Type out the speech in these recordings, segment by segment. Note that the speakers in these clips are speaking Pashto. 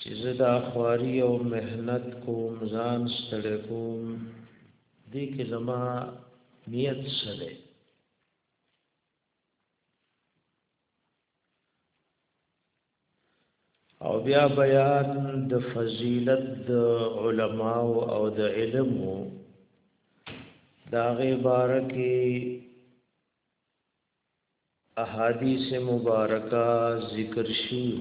چې زه دا خواري او مهنت کوم ځان ستړی کوم دې کې زما نیت څه دی او بیا بیان د فضیلت د علما او د علم دا غي بارکه احادیث مبارکه ذکر شیو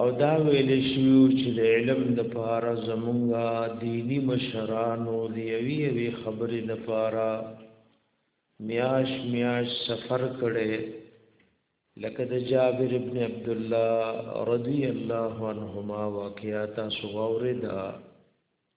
او دا ویل شیو چې د علم د پاره زمونږه دینی مشرانو دی وی وی خبرې د پاره میاش میاش سفر کړي لکه د جابر ابن عبد الله رضی الله عنهما واقعا تاسو غوړې دا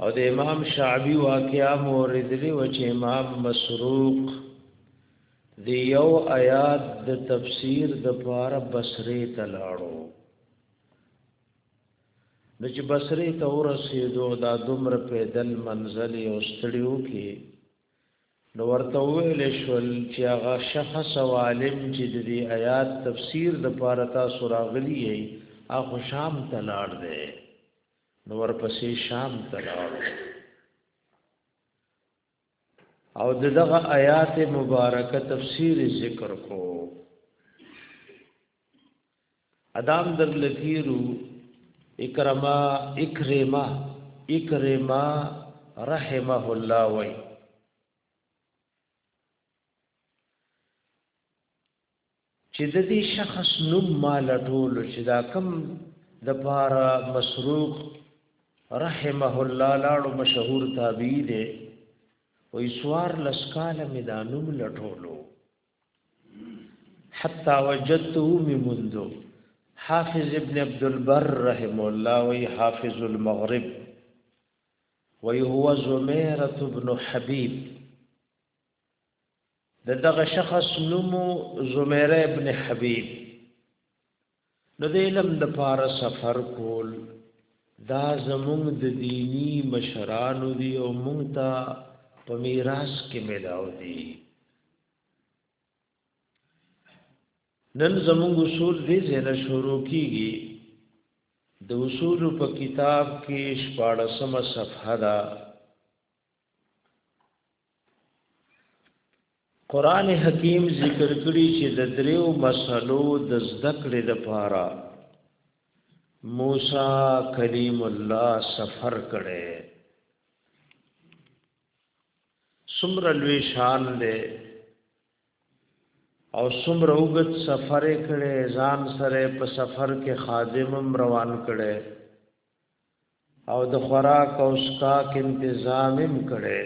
او د امام شعبي واقعا مورد دی و چې امام مسروق دی یو آیات د تفسیر د پاره بصری ته لاړو د چې بصری ته ورسېدو دا دومره پیدل منزل او ستړیو کې نو ورته وویل شول چې هغه شخص او عالم چې د دې آیات تفسیر د پاره تاسو راغلی یې هغه شام ته لاړ دی نو ورپسې شام ته لاړ او دغه آیات مبارکه تفسیر ذکر کو ادام در لکیرو اکرما اکرما اکرما رحمه الله وای چې د دې شخص نوم مال ټول چې دا کم د پاره مسروق رحمه الله لاړو مشهور تابعی دی وې سوار لسکاله مې دا نوم لټولو حتا وجدته می مندو حافظ ابن عبد البر رحم الله وی حافظ المغرب وی هو زمیرۃ ابن حبیب دغه شخص نومو زمیره ابن حبیب نو د علم د پاره سفر کول دا زمونږ د دینی مشرانو دی او مونږ ته په میراث کې ملاو دی نن زمونږ اصول دې زنه شروع کیږي د اصول په کتاب کې شپاړسمه صفحه ده قران حکیم ذکر کړی چې د دریو مسلو د ذکر لپاره موسی کلیم الله سفر کړي سمر لوی شان دی او سمر اوغت سفر کړي ځان سره په سفر کې خادمم روان کړي او د خوراک او سکاک انتظام هم کړي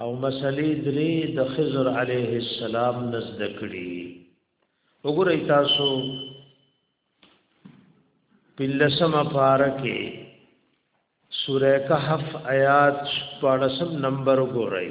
او مسلې درې د خضر عليه السلام نزد کړي وګورئ تاسو پلسم پارکه سوره کهف آیات 14 نمبر وګورئ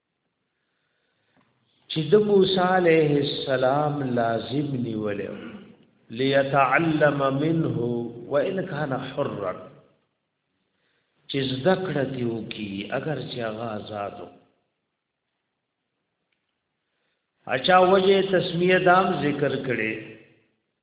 چې د موسی عليه السلام لازم نیول ليتعلم منه وان كان حرا چې زده کړه دی وکي اگر چې هغه آزاد وو اچھا وجه تسمیه دام ذکر کړي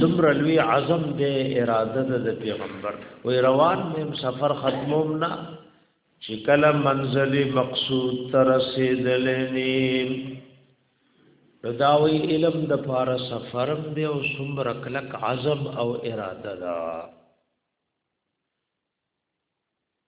دمر لوی عزم دے اراده ده د پیغمبر و روان میم سفر ختموم نه چې کله منزل مقصود تر رسیدلنی داوی علم د پار سفرم دی او سمر کلک عزم او اراده ده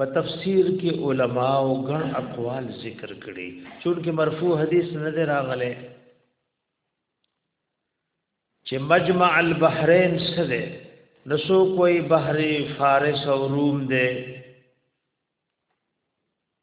په تفسیر کې علما او غن اقوال ذکر کړي چونکه مرفوع حدیث نه دی راغلی چې مجمع البحرین څه دی نسو کوئی بحر فارس او روم دی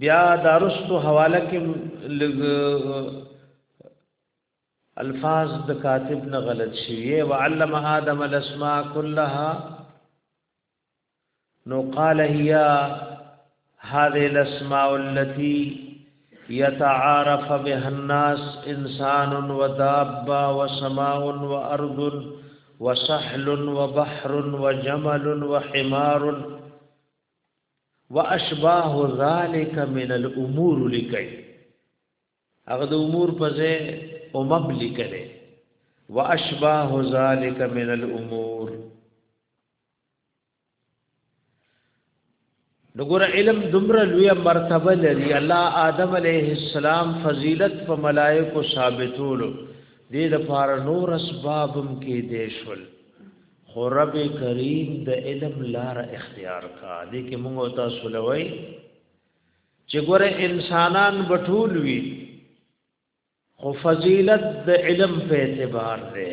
بیا دارستو حواله کې لګ الفاظ د کاتب نه غلط شوی او علم ادم الاسماء كلها نو قال هي هذه الاسماء التي يتعارف بها الناس انسان ودابه وسماء وارض وسحل وبحر وجمل وحمار واشباه ذلك من الامور لكي هغه د امور په ځای امم لیکلې واشباه ذالک من الامور نګور علم دمر لوی مرتبه لري الله آدم علیه السلام فضیلت په ملائکو ثابتولو دې د فار نور اسبابم کې دیشل خو رب کریم د علم لار اختیار کا دې کې موږ او تاسو لوي چې ګوره انسانان بټول وی خو فضیلت د علم په اعتبار دی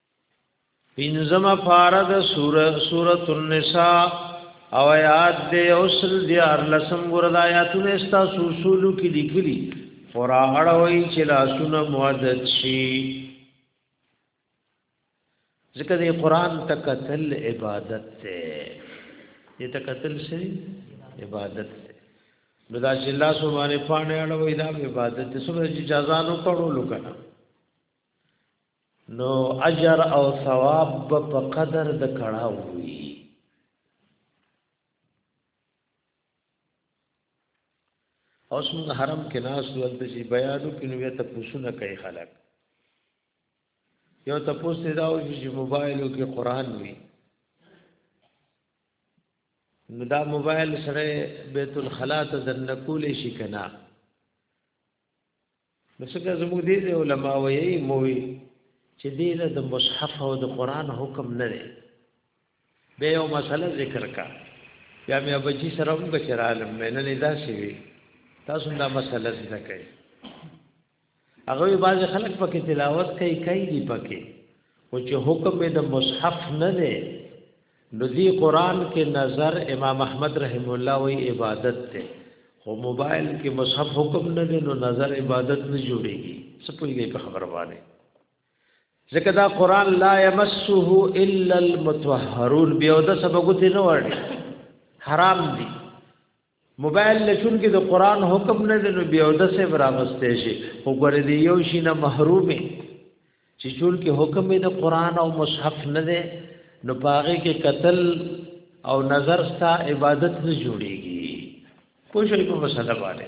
پینځم پارا د سوره سوره النساء او آیات دې اوسل دې ار لسم ګور د آیاتونو استا سوسولو کې لیکلي فورا اړوي چې لاسونه مؤدد شي ځکه دې قران تکتل عبادت ته دې تکتل شي عبادت ته بدا چې الله سبحانه پانه اړوي دا عبادت ته سبحانه جزانو کړو لکه نو اجر او ثواب په قدر د کړه وي اوس موږ حرم کې ناس ولته شي بیانو کې نو ته پوښونه کوي خلک یو ته پوښتې دا و چې موبایلو کې قران وي نو دا موبایل سره بیت الخلا ته دنه کولې شي کنه نو څنګه زموږ دې علماء وایي موي چې دې له د مصحف او د قران حکم نه دی به یو مسله ذکر کا یا مې ابجی سره هم بچر عالم مې نه لیدا شي وي تاسو دا مسله ذکر کړئ هغه بعض خلک پکې تلاوت کوي کوي دی پکې او چې حکم د مصحف نه دی نو دی قران کې نظر امام احمد رحم الله وی عبادت ته خو موبایل کې مصحف حکم نه دی نو نظر عبادت نه جوړیږي سپوږی په خبره باندې ځکه دا قران لا يمسه الا المتطهرون بیا د سبغت نه وړي حرام دي موبایل لچون کې د قران حکم نه دی نو بیا د سه برابرسته شي خو ګور دی یو شي نه محرومه چې چون کې حکم د قران او مصحف نه دی نو پاغه کې قتل او نظر ستا عبادت نه جوړيږي کوشش په مسله باندې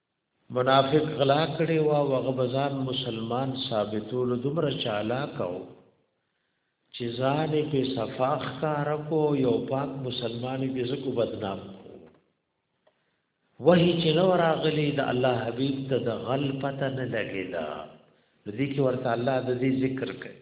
منافق غلا کړي وا وغه بزان مسلمان ثابتول دومره چالا کاو چې ځان په صفاخ کار کو یو پاک مسلمانې به زکو بدنام کو وਹੀ چې نو راغلی د الله حبیب ته د غل پته نه لګیدا دې کې ورته الله د دې ذکر کوي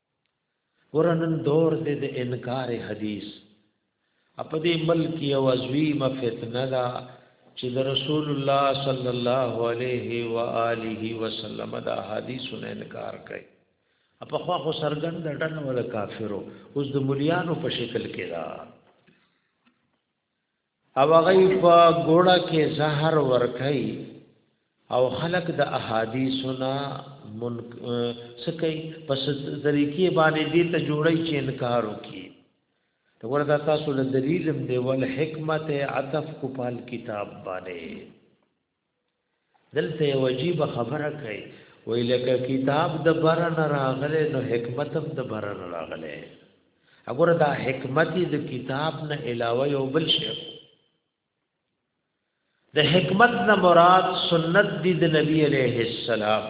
ورنن دور دې د انکار حدیث په دې ملک یو عظیمه فتنه ده چې د رسول الله صلی الله علیه و آله وسلم دا حدیثونه انکار کوي په خوا خو سرګند ډن ول کافرو اوس د مليانو په شکل کې دا او هغه په ګوړه کې زهر ورکي او خلق د احادیثنا من سکي پس طریقې باندې دې ته جوړي چې انکار وکي دا ورته تاسو له دلیل دی ول حکمت عطف کو پال کتاب باندې دلته یو عجیب خبره کوي وی لکه کتاب د بر نه راغله نو حکمت هم د بر نه راغله وګوره دا حکمت د کتاب نه علاوه یو بل شی د حکمت نه مراد سنت دی د نبی علیه السلام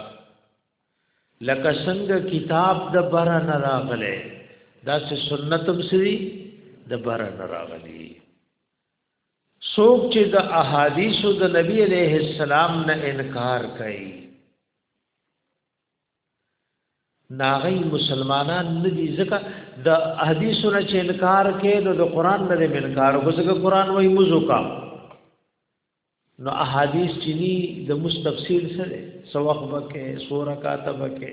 لکه څنګه کتاب د بر نه راغله دا چې سنت هم سری د بر نه راغلی څوک چې د احادیثو د نبی علیه السلام نه انکار کوي ناغي مسلمانان نه دي ځکه د احادیثو نه چې انکار کوي نو د قران نه به انکار وکړي ځکه قران وایي موضوع کا نو احادیث چې ني د مستفسیر سره سو وخت بکې سوره کاتبه کې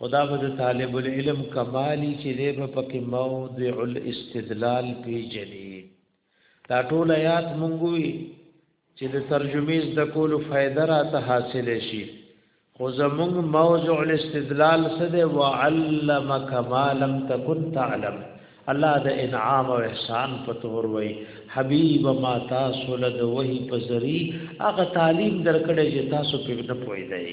خدا به د طالب العلم کمالی چې دی به پکې موضع الاستدلال پیجنې دا ټول آیات مونږوي چې د ترجمې د کولو فائدہ را ته حاصل شي خو زمونږ موضوع الاستدلال څه دی وعلمک ما لم تكن تعلم الله د انعام او احسان په تور وای حبیب ما تاسو له وحی په ذری هغه تعلیم درکړې چې تاسو په نه پوي دی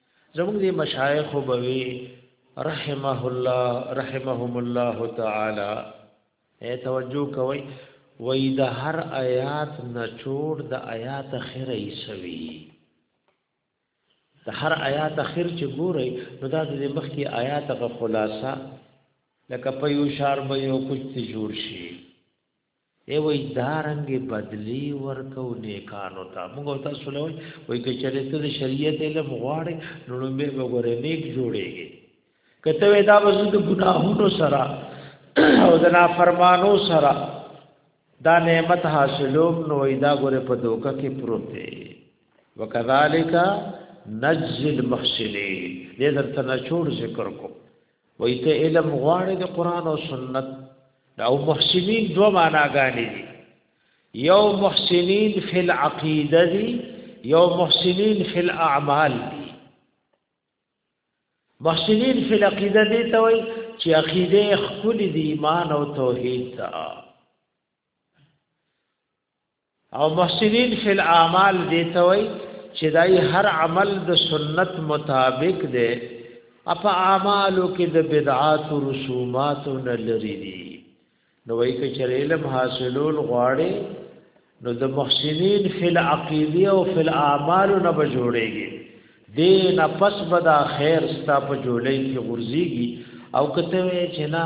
زموږ دې مشایخ وبوي رحمه الله رحمهم الله تعالی اے توجه کوي وای د هر آیات نچوړ د آیات اخر ایسوي د هر آیات اخر چې ګوري نو دا د مخکي آیات غو خلاصہ لکه په یو شار به یو کوچ ته جوړ شي دی وای دا رنګ بدلی ورکو نیکانو ته موږ تاسو له وای کې چرې ته د شریعت علم غواړي نو لومبه وګوره نیک جوړيږي کته وای دا وځو د ګناهونو سره او د نافرمانو سره دا نعمت حاصلوم نو دا ګوره په دوکه کې پروت دی وکذالک نجزل محسنین دې درته نه ذکر کو وای ته علم غواړې د قران او سنت او محسنین دوه معناګانې دي یو محسنین فی العقیده دي یو محسنین فی الاعمال دي محسنین فی العقیده دي ته وای چې عقیده خپل دی ایمان او توحید ته او محسنین فی الاعمال دی ته وای چې دای هر عمل د سنت مطابق دی اپا اعمالو کې د بدعات او رسومات نه لري دي نو وای کې چې علم حاصلول غواړي نو د محسنین فی العقیده او فی الاعمال نه بجوړيږي دین پس بدا خیر ستا په جوړې کې غورځيږي او کته چې نه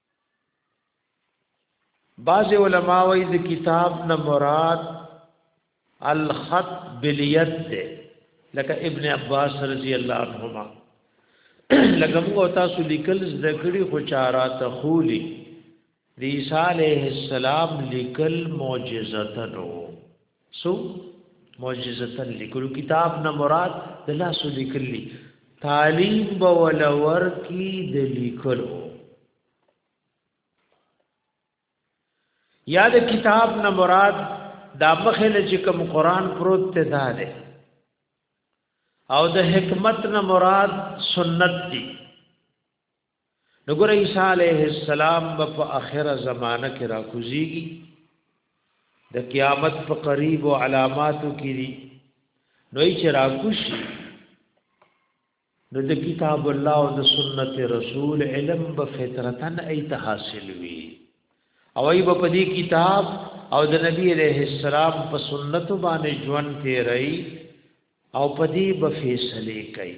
بعض علما وایي د کتاب نه مراد الخط بالید ده لکه ابن عباس رضی الله عنهما لکه موږ تاسو لیکل زده کړی خو چارا ته خولی د عیسی علیه السلام لیکل معجزه ده سو معجزتن لیکلو کتاب نه مراد د لاسو لیکلی تعلیم به ولور کی د لیکلو یا د کتاب نه مراد دا مخه نه چې کوم قران پروت ته دا ده او د حکمت نه مراد سنت دي نو ګور عیسی علیه السلام په اخره زمانہ کې را کوزيږي د قیامت په قریب او علاماتو کې دي نو یې چې را کوشي نو د کتاب الله او د سنت رسول علم به فطرتن ایت حاصل وي او ای په دې کتاب او د نبی عليه السلام په سنت باندې ژوند تیري او په دې به فیصله کوي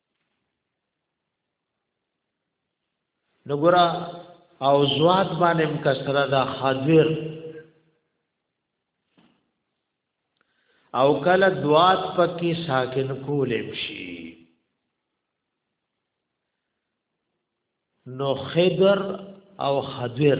نو ګرا او زوات باندې کسره دا حاضر او کله دوات پکې ساکن کولې شي نو خضر او حضر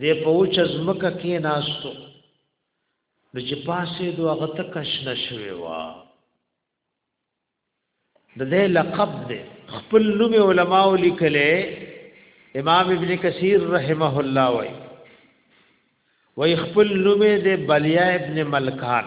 دې په وچ ځمکه کې ناستو نو چې پاسې دوه غته کښنه شوی و د دې لقب دې خپل نوم علماء لیکلې امام ابن کثیر رحمه الله وای وای خپل نوم دې بلیا ابن ملکان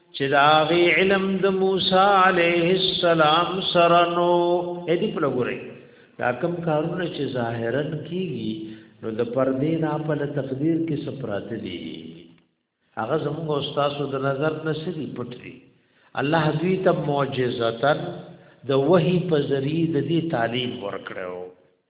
چې دا غي علم د موسی عليه السلام سره نو اې دې په لګورې دا کوم کارونه چې ظاهرا کیږي نو د پردې نه په تقدیر کې سپرات دي هغه زموږ استاد د نظر نسلی پټري الله دوی ته معجزتا د وਹੀ په ذریعہ د دې تعلیم ورکړو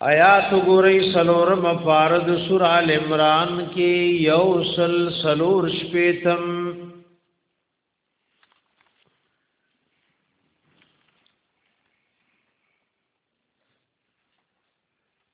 آیات ګورئ سلورم فارد سور آل عمران کې یو سل سلور شپیتم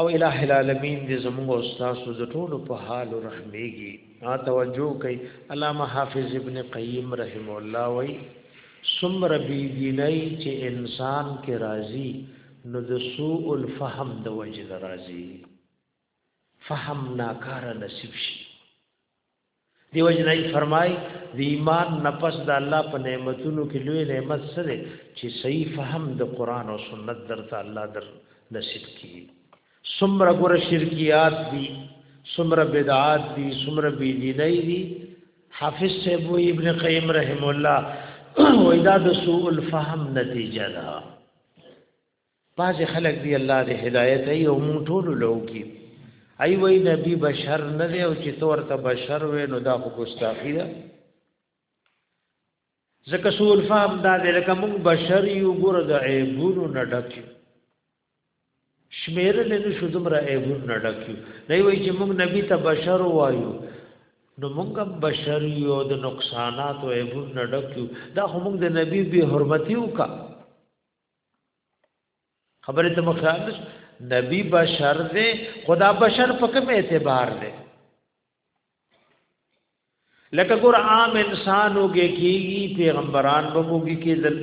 او الہ العالمین دې زموږ او تاسو د ټولو په حال رحمېږي ها توجه کوي علامه حافظ ابن قیم رحم الله وای سمر بی دینای چې انسان کې راضی نو د سوء الفهم د وجه راضی فهم ناکاره نصیب شي دیو جنای فرمای د ایمان نفس د الله په نعمتونو کې لوی نعمت سره چې صحیح فهم د قران او سنت درته الله در نصیب کړي سمره ګور شرکیات دي سمره بدعات دي سمره بی دیني دي حافظ صاحب ابن قیم رحم الله وېدا د سوء الفهم نتیجه ده بعضی خلک دی الله دی هدایت ای او مون ټول له کی ای وای نبی بشر نه دی او چې تور ته بشر وې نو دا خو ګستاخی ده زکه سول فهم دا دی لکه مون بشر یو ګور د عیبونو نه ډک شمیر له نو شو دمر عیبونو نه ډک نه وای چې مون نبی ته بشر وایو نو مونږ بشر یو د نقصانات او عیبونو نه ډک دا خو مونږ د نبی به حرمتیو کا خبره ته مخالف نبی بشر دی خدا بشر په کوم اعتبار دی لکه ګور عام انسان وګه کیږي پیغمبران به وګه کیدل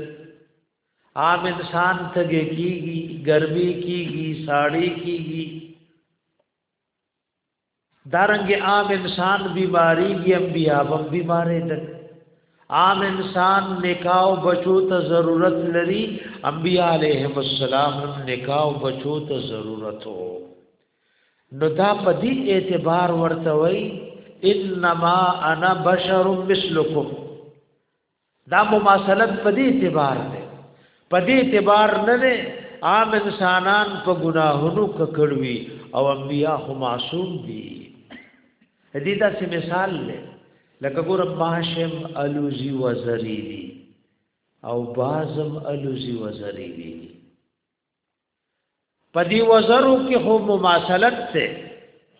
عام انسان ته کیږي ګرمي کیږي ساړی کیږي دارنګ عام انسان بیماری کی انبیاء بم بیمارې دل عام انسان نکاو بچو ته ضرورت لري انبیاء علیهم السلام نکاو بچو ته ضرورت وو نو دا په دې اعتبار ورته وای انما انا بشر مثلکم دا مماثلت په دې اعتبار دی په دې اعتبار نه دی عام انسانان په ګناهونو ککړوي او انبیا خو معصوم دي دې دا څه مثال دی لکه ګور ماشم الوزی وزری دي او بازم الوزی وزری دي پدی وزرو کې خو مماثلت ته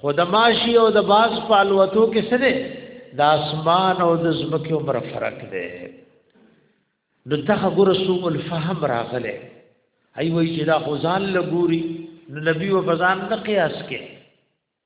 خود ماشی او د باز پالوتو کې څه ده د اسمان او د زمکه عمر فرق ده نو دغه ګور سوء الفهم راغله ای وای چې دا خدان لګوري نو نبی و فزان نه قیاس کې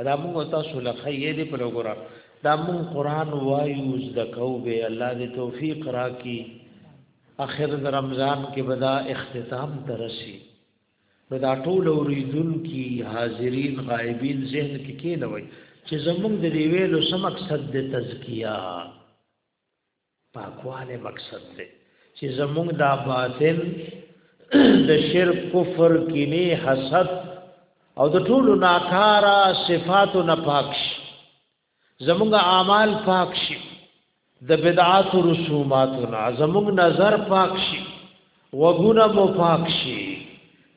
ادا موږ تاسو له خیې دې په لګورا دا موږ قران وایو زده کوو به الله دې توفیق راکړي اخر رمضان کې بدا اختتام ترسي بدا ټول اوریدون کی حاضرین غایبین ذهن کې کینوي چې زمونږ د دې ویلو سم مقصد د تزکیه پاکواله مقصد دی چې زمونږ دا باطن د شرک کفر کینه حسد او د ټولو ناکارا صفاتو نه پاک شي زمونږ اعمال پاک شي د بدعات او رسوماتو نه زمونږ نظر پاک شي وګونه مو پاک شي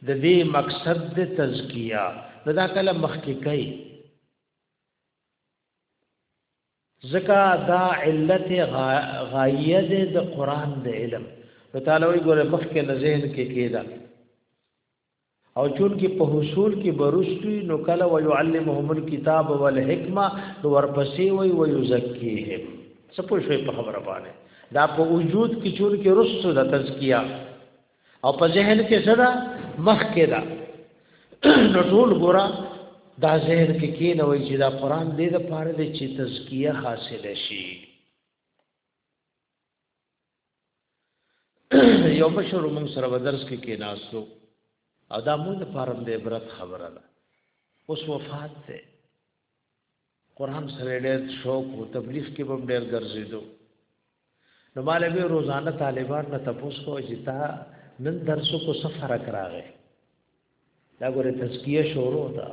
د دې مقصد د تزکیه دا کله مخکې کوي ځکه دا علت غایه ده د قران د علم نو تعالی وی ګوره مخکې نه ذهن کې کېدا او چون کې په حصول کې برستوي نو کله و يعلمهم الكتاب والحکمه نو ورپسې وی و يزکيهم سپو شوي په خبره باندې دا په وجود کې چون کې رسو د تزکیه او په ذهن کې څه ده مخ کې ده نو ټول ګورا دا ذهن کې کې نه وای چې دا قران دې د پاره دې چې تزکیه حاصل شي یو مشر موږ سره بدرس کې کې ناسو او دا موږ لپاره د عبرت خبره ده اوس وفات ده قران سره ډېر شوق او تبلیغ کې به ډېر ګرځېدو نو مال به روزانه طالبان نه تپوس کو چې تا نن درسو کو سفر کراغه دا ګوره تزکیه شروع ده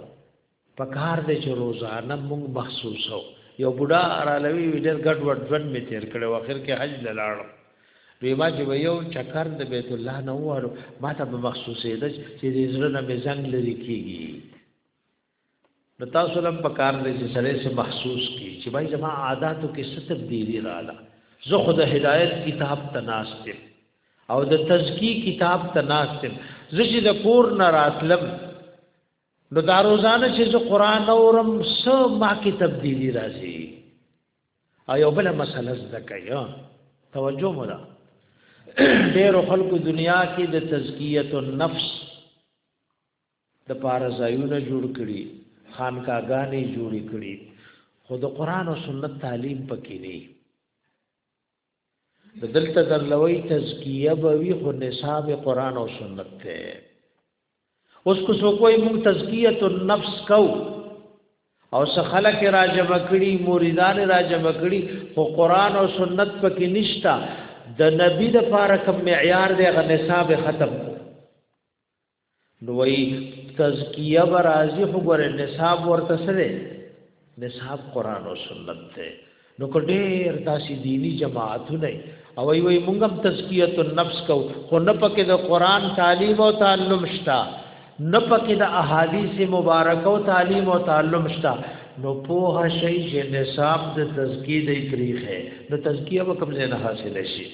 پکار دې چې روزانه موږ محسوسو یو بډا را لوي ډېر ګډ وډ ژوند می تیر کړو اخر کې حج لاله دوی ما چې یو چکر د بیت الله نه وره ما ته به مخصوصې ده چې دې زړه نه به زنګ لري کیږي نو تاسو لم په کار دې چې سره سه محسوس کی چې بای زما عادتو کې ست تبدیلی رااله زه خود هدایت کتاب تناستم او د تزکی کتاب تناستم زه چې د کور نه راتلم نو دا روزانه چې زه قران اورم سه ما کې تبدیلی راځي او یو بل مسله زده کوي توجه مولا ډېر خلکو دنیا کې د تزکیه النفس دپاره ځایونه جوړ کړي، خانکاګانې یې جوړې کړي، خو د قرآن او سنت تعلیم پکې نه د دلته درلوي تزکیه به وي خو نصاب قران او سنت ته اوس کو سو کوئی مون تزکیه النفس کو او څه خلک راجم کړي مریدان راجم کړي خو قران او سنت پکې نشتا د نبی د فارق معیار د غنصاب ختم کو نو وی تزکیه به راځي خو ګور نصاب ورته سره نصاب قران او سنت ته نو کډیر تاسو دینی جماعتونه او وی وی مونږ هم تزکیه النفس کو خو نه پکې د قران تعلیم او تعلم شتا نه پکې د احادیث مبارک او تعلیم او تعلم شتا نو په شی چې نصاب د تزکیه د تاریخ نو تزکیه وکم نه حاصل شي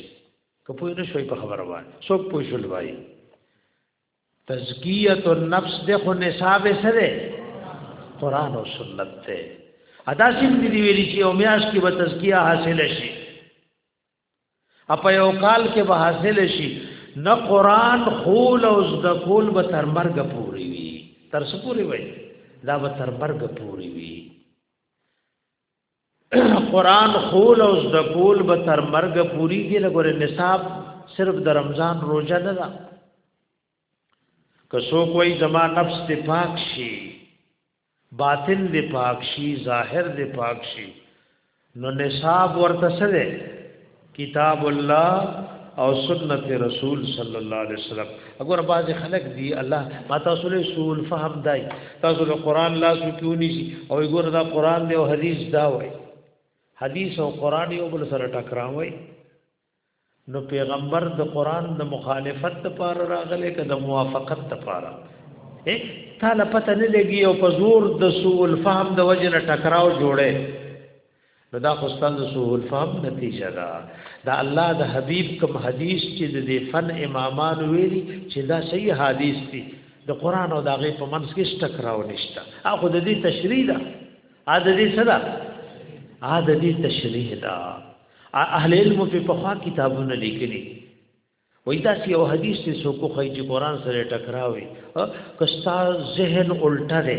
که پوه نه شوي په خبره باندې څوک پوه شول وایي تزکیت النفس د خو نصاب سره قران او سنت ته ادا سیم دی ویلی چې او میاش کې به تزکیه حاصل شي اپ یو کال کې به حاصل شي نه قران خول او ذکول به تر مرګ پوري وي تر څو پوري وي دا به تر مرګ پوري وي قران خول او د کول به تر مرګ پوری کې لګور نصاب صرف د رمضان روزه نه ده که سو کوئی زما نفس ته پاک شي باطن دی پاک شي ظاهر دی پاک شي نو نصاب ورته سره کتاب الله او سنت رسول صلی الله علیه وسلم اگر بعض خلک دی الله ما تاسو له سول فهم دای تاسو له قران لا سکونی شي او ګور دا قران دی او حدیث دا وای حدیث او قران یو بل سره ټکراوي نو پیغمبر د قران د مخالفت لپاره راغله که د موافقت لپاره اے تا لپته نه لګي او په زور د سول فهم د وجه نه ټکراو جوړه نو دا خو ستاسو د سوء الفهم نتیجه ده دا الله د حبیب کوم حدیث چې د دې فن امامان ویلي چې دا صحیح حدیث دی د قران او دغه په منځ کې ټکراو نشته اخو د دې تشریح ده ا د دې صدا ا د دې تشریح ده اهل علم په پخوا کتابونه لیکلي وای دا سی او حدیث ته سو کو خی چې قران سره ټکراوي کستا ذهن الټه ده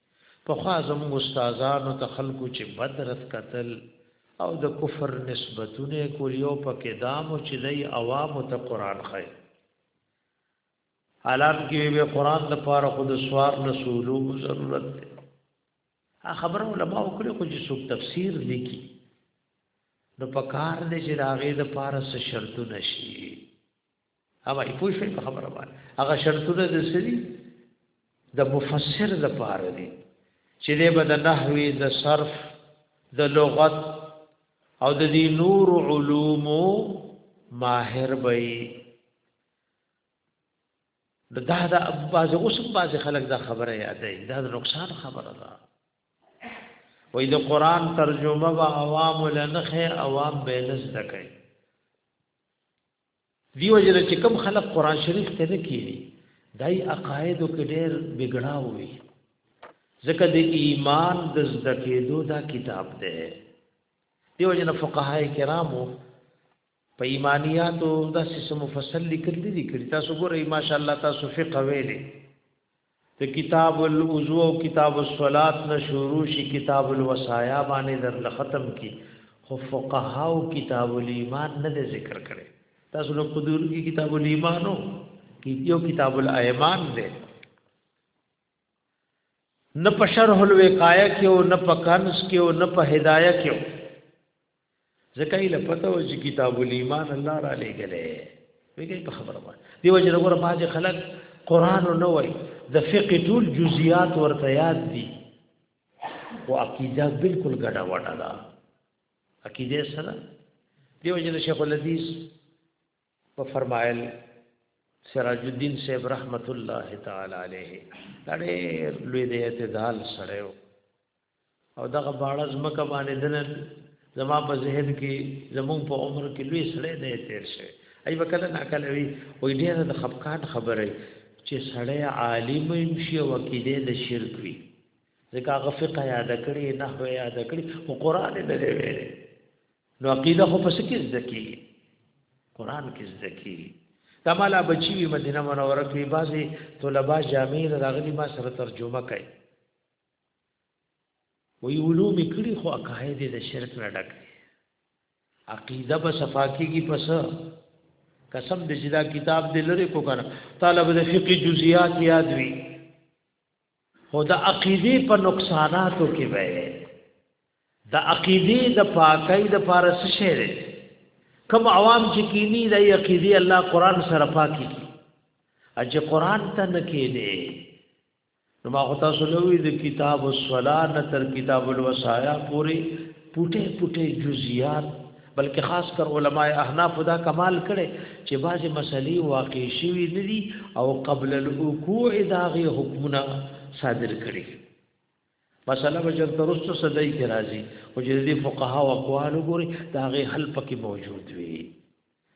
پخوا زموږ استادانو ته خلکو چې بد رد کتل او د کفر نسبتونه کول یو پکې دامو چې دای عوامو ته قران خای حالات کې به قران د پاره خود سوار نسولو ضرورت دی ا خبر علماء وکړي خو چې څوک تفسیر لیکي نو پکار دې چې راغې د پاره څه شرط نشي هغه یې پوه شوې په خبره باندې هغه شرطونه د سری د مفسر د پاره دي چې دې به د نحوی د صرف د لغت او د دې نور علوم ماهر وي دا دا باز اوس باز خلک دا خبره یادې دا د نقصان خبره ده وې د قران ترجمه به عوام لنخه عوام به لز دکې دیو جره چې کم خلق قران شریف ته نه کینی دای عقاید کې ډېر بګړاو وي ځکه د ایمان د زده کېدو دا کتاب دی دیو جن فقهای کرامو په ایمانیات او د سیس مفصل لیکل دي کړي تاسو ګورئ ماشاءالله تاسو فقه ویلې د کتاب الوضو او کتاب الصلات نه شروع شي کتاب الوصایا باندې در لختم کی خو فقهاو کتاب الايمان نه ذکر کړي تاسو نو قدور کی کتاب الايمانو کی یو کتاب الايمان دی نه په شرح الوقایه کې او نه په کنس کې او نه په هدايه کې ځکه یې لپته و چې کتاب الایمان الله را لېګلې ویګي په خبره وای دی وجه له ګوره باج خلک قران نه وای د فقه ټول جزئیات ورته یاد دي او عقیده بالکل ګډه وډه ده عقیده سره دی وجه له شیخ الحدیث په فرمایل سراج الدین صاحب رحمت الله تعالی علیه دا ډېر لوی دی اعتدال سره او دغه باړه زمکه باندې دنن زما په ذهن کې زمون په عمر کې لوی سړی نه تیر شي ای وکړه نه کله وی وې ډېر د خفقان خبره چې سړی عالم هم شي او کېده د شرک وي ځکه هغه فقه یاد کړی نه هو یاد کړی او قران دې دې ویل نو عقیده خو پس کې زده کی قران کې زده کی تمالا بچی مدینه منوره کې بعضي طلبه جامع راغلي ما سره ترجمه کوي وی علوم کړي خو عقاید د شرک نه ډک دي عقیده په صفاکی کی پس قسم دې چې دا کتاب دې لری کو کنه طالب د فقې جزئیات یاد وی خو د عقیده په نقصاناتو کې وای د عقیده د پاکۍ د فارس شعر کم عوام چې کینی د عقیده الله قران سره پاکي اجه قران ته نه کېده نو ما خو تاسو له وی د کتاب الصلا نه تر کتاب الوصایا پوری پټه پټه جزئیات بلکې خاص کر علما احناف دا کمال کړي چې بعضې مسلې واقع شوي نه دي او قبل الوقوع داغه حکمونه صادر کړي مسله به چرته رسو صدای کې راځي او چې دې فقها او اقوال وګوري داغه حل پکې موجود وي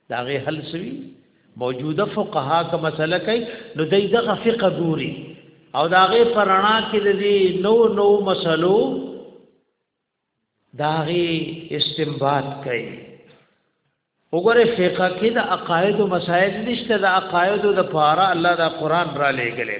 دا غي حل سوي موجوده فقها کا مسله کوي نو دای دغه فقه ګوري او دا غي پرانا کې د دې نو نو مسلو دا غي استنباط کوي وګوره فقه کې د عقاید او مسائل نشته د عقاید او د پاره الله دا قران را لېګلې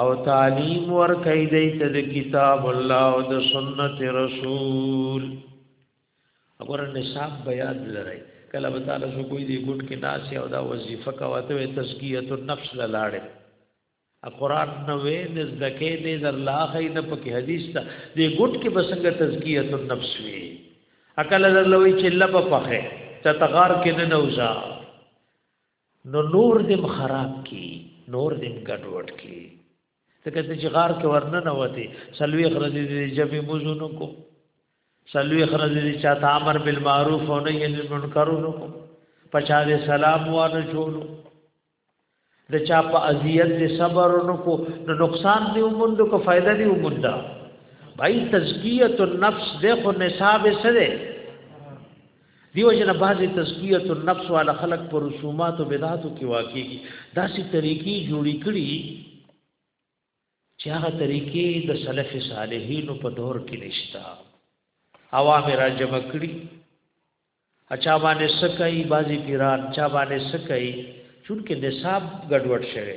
او تعلیم ورکړي دی ته د کتاب الله او د سنت رسول وګوره نصاب بیان لري کله به تعالی شو کوئی دی ګټ کې ناس او دا وظیفه کواته تزکیه النفس لاله قرآن نو وې نزدکې دې در لا خې نه پکې حدیث ته دې ګټ کې بسنګ تزکیه النفس وی عقل در لوي چې لب پخه چتغار کې نه نوځه نو نور دم خراب کی نور دم ګډوډ کی ځکه چې غار کې ورنه نه وتی سلوي خرزې دې جبې موزونو کو سلوي خرزې دې چاته امر بالمعروف او نهي عن المنکر نو کو پچا دې سلام وانه چولو د چا په اذیت دې صبر نو کو نو نقصان دې ومند کو فائدہ دې ومند بھائی تزکیه النفس دې خو نصاب سره دیو جن بعضی تزکیت النفس والا خلق پر رسومات او بدعاتو کې واقع کی داسې طریقې جوړې کړي چې هغه طریقې د سلف صالحینو په دور کې نشتا اوامر جمع کړي اچا باندې سکای بعضی پیران چا باندې سکای چونکه نصاب ګډوډ شوی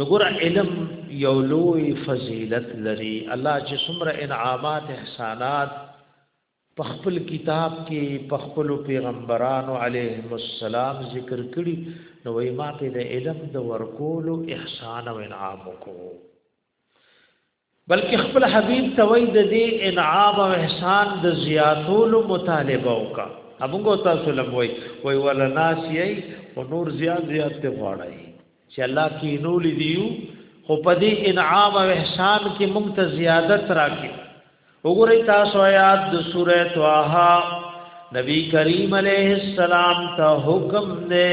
نګور علم یو لوی فضیلت لري الله چې څومره انعامات احسانات په خپل کتاب کې په خپل پیغمبرانو علیهم السلام ذکر کړي نو وای ما په د علم د ورکولو احسان او انعام وکړو بلکې خپل حبیب ته وای د دې انعام او احسان د زیاتولو مطالبه وکا ابنګو تاسو لم وای وای ولا ناس یې او نور زیات زیات ته غواړی چې الله کې نو لیدیو خو په دې انعام او احسان کې موږ ته زیادت راکې وګورئ تاسو آیات د سوره طه نبی کریم علیه السلام ته حکم دی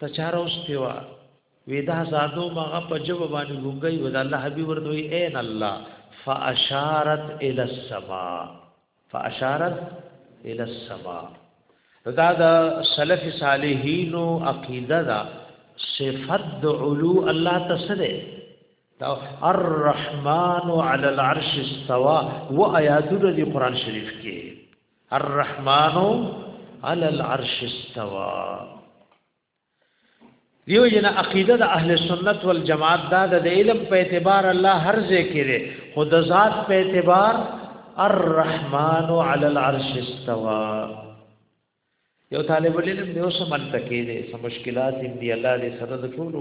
ته چاره اوس پیوا ودا زادو مغه په جواب باندې ګونګي ودا الله حبيب ورته وي اين الله فاشارت الى السماء فاشارت الى السماء دا د سلف صالحینو عقیده دا صفت علو الله تسره دا الرحمن علی العرش استوا و آیاتو د قران شریف کې الرحمن علی العرش استوا دیو جن عقیده د اهل سنت والجماعت دا د علم په اعتبار الله هر ځای کې دی خو د ذات په اعتبار الرحمن علی العرش استوا یو طالب علم دی اوس من تکې دی سم مشکلات دی الله دې سره د ټول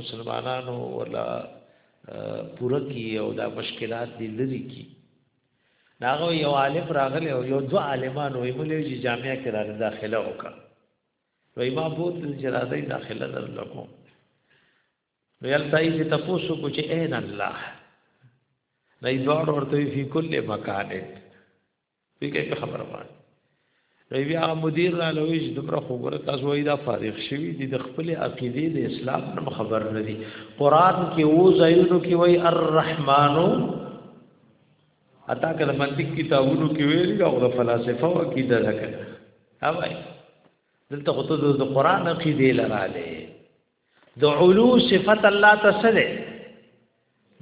مسلمانانو ولا پوره کی او دا مشکلات دی لری کی داغه یو عالم راغلی او یو دو عالمان وې مولې چې جامعه کې راغله داخله وکړه وې ما بوت چې راځي داخله در لکو نو یلتای چې تاسو کو چې عین الله نه دوړ ورته فی کل مکان دې کې خبره باندې نو بیا مدیر را لوي چې دمر خو ګره تاسو وای دا فارغ شوی دي د خپل عقیده د اسلام نه خبر نه دي قران کې وو زینو کې وای الرحمانو اتا کله منطق کتابونو کې ویل او د فلسفه او عقیده ده کنه اوای دلته خو ته د قران عقیده لراله د علو صفت الله تسره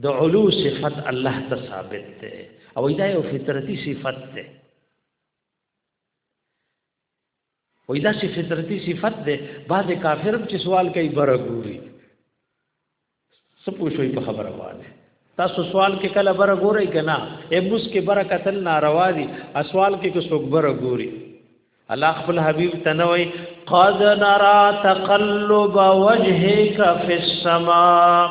د علو صفت الله ته ثابت ده او دا یو فطرتي صفت ده وای دا چې فطرتي صفت ده بعض کافر چې سوال کوي بره ګوري سپو شوي په خبره وانه تاسو سوال کې کله بره ګورئ کنا اے بوس کې بره قتل ناروا دي اسوال کې کو څوک بره ګوري الله خپل حبيب تنوي قد نرى تقلب وجهك في السماء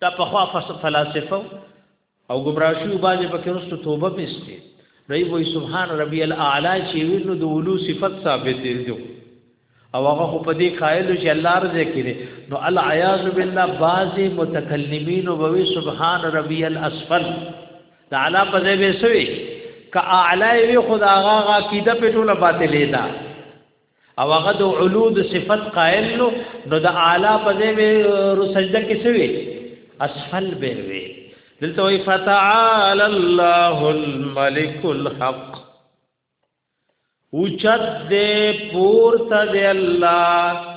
دا په خوا فلسفه او گمراه شو باندې پکې رسو توبه پېستي دوی وای سبحان ربي الاعلى چې وینو د اولو صفت ثابت دي او هغه خو په دې قائل چې الله رضا کړي نو العیاذ بالله بعض متکلمین وبوي سبحان ربي الاسفل دا علا په دې وسوي ک اعلی وی خدا هغه عقیده په ټوله باطلې ده او هغه د علود صفت قائل نو نو د اعلی په ځای به رو سجده کې سوي اسفل به وي دلته وي فتعال الله الملك الحق اوچت دې پورته دې الله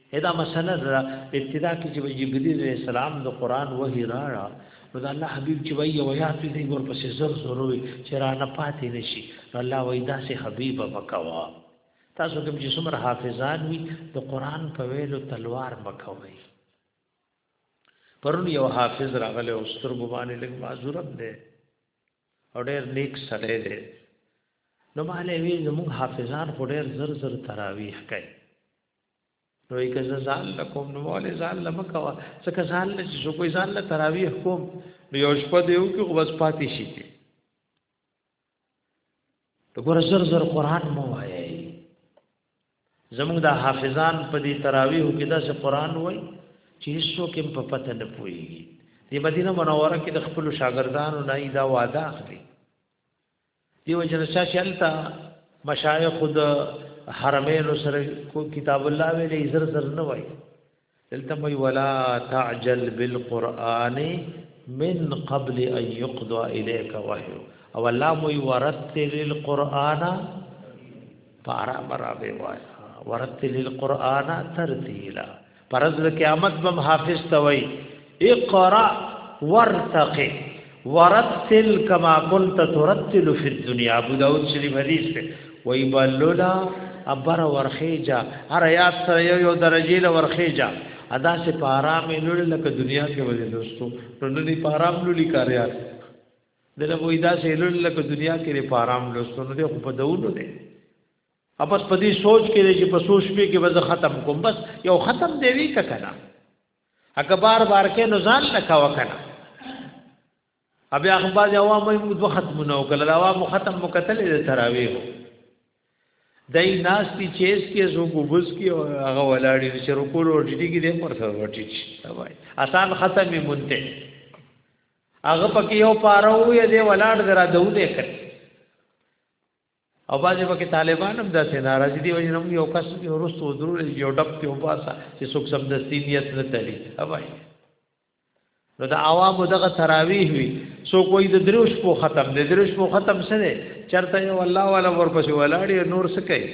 دا مسله ده ابتدا کې چې جبريل عليه السلام د قران وحي راړه نو دا الله حبيب چې وایي او یا ته دې ور پسې زر زر وي چې را نه پاتې نشي الله وایي دا سه حبيب وکوا تاسو کوم چې څومره حافظان وي د قران په ویلو تلوار مکوي پرون یو حافظ راغله او سترګو باندې لګ معذورب دی او ډېر نیک سړی دی نو مالې وی زموږ حافظان خو ډېر زر زر تراویح کوي نو یې که ځان له کوم نو ولې ځان له مکوا څکه ځان له شو کوی ځان له تراویح کوم نو یو شپه دیو کې خو بس پاتې شي کې ته ګور زر زر قران مو وایي زموږ د حافظان په دې تراویح کې دا چې قران وایي چې هیڅو کې په پته نه پويږي د مدینه منوره کې د خپل شاګردانو نه دا وعده اخلي دیو جن چا چې التا مشایخ د حرمین سره کو کتاب الله ویلې زر زر نه وای دلته وی ولا تعجل بالقران من قبل ان يقضى اليك وحي او الله وی ورتل القران پارا برابر وای ورتل القران ترتیلا پرز د قیامت بم حافظ توي اقرا ورتق ورتل کما كنت ترتل في الدنيا ابو داود شریف حدیث ته وای بلولا ابر ورخیجا هر یاد سره یو یو درجه له ورخیجا ادا سے پارا مې لړ لکه دنیا کې وځي دوستو نو نه پارام لولي کاریا دله وای دا سے لړ لکه دنیا کې لري پارام لوستو نه خو په دونو نه اپس په دې سوچ کې دی چې په سوچ په کې به زه ختم کوم بس یو ختم دی وی کنه اګه بار بار کې نو ځان لکا وکنه ابي اخبار دی عوام مو دو ختمونه وکړه دا عوام ختم مکتل دې تراویح دای ناس تی چیز کې زو ګوبس کې هغه ولاړی چې رکوع ورټی کې دې پر سر ورټی شي آسان ختم منته هغه پکې یو پاره وې دې ولاړ درا دوه دې کړ او باندې پکې طالبان هم داسې ناراضي دي وایي نو یو کس یو رستو درو یو ډب ته وباسا چې څوک سم د سینیت نه تلي اوبای نو د عوامو دغه تراویح وي سو کوئی د دروش په ختم د دروش په ختم سره چرته یو الله والا ورپسې ولاړی نور څه کوي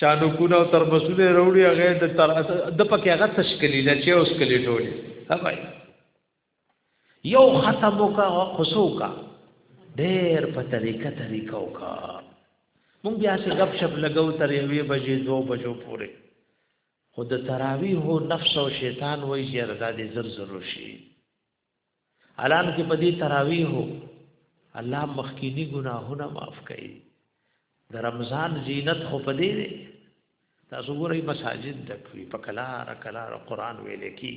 چانو کو نو تر مسولې وروړي هغه د تر د پکې هغه تشکلی نه چې اوس کلی ټولي اوبای یو ختم وکا او خصو کا ډیر په طریقه طریقه وکا مونږ بیا څه غب شپ لګاو تر یوې بجې دو بجو پورې خود تراویح او نفس او شیطان وای چې رضا دې زر زر شي الان کې په دې تراویح هو الله مخکینی ګناهونه معاف کړي د رمضان زینت خو په دې تاسو ګورئ مساجد دکوي په کلار کلار قران ویل کی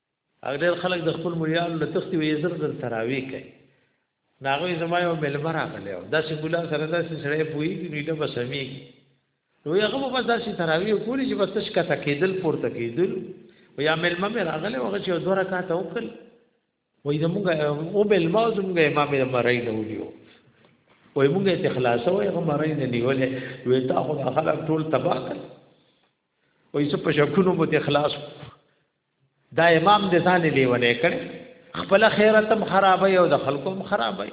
اګدر خلک د خپل مليانو له تختی وي زر زر تراوی کوي ناغوی زما یو ملمر راغلی او داسې ګلا سره داسې سړی پوي کې نیله بسمي نو هغه په بس داسې تراوی کولی چې بس تشکا تکیدل پورته کیدل او یا ملمه مې راغلی هغه چې دوه رکعات وکړ وای زمونږ او ملمه زمونږ امام یې مرای نه ویو وای مونږه ته خلاصو هغه مرای نه نیولې وې تا خو خلک ټول تباہ کړ وای څه په شکونو مو ته خلاص دا امام د ځان لیونه کړي خپل خیرتم خرابې او د خلکو هم خرابې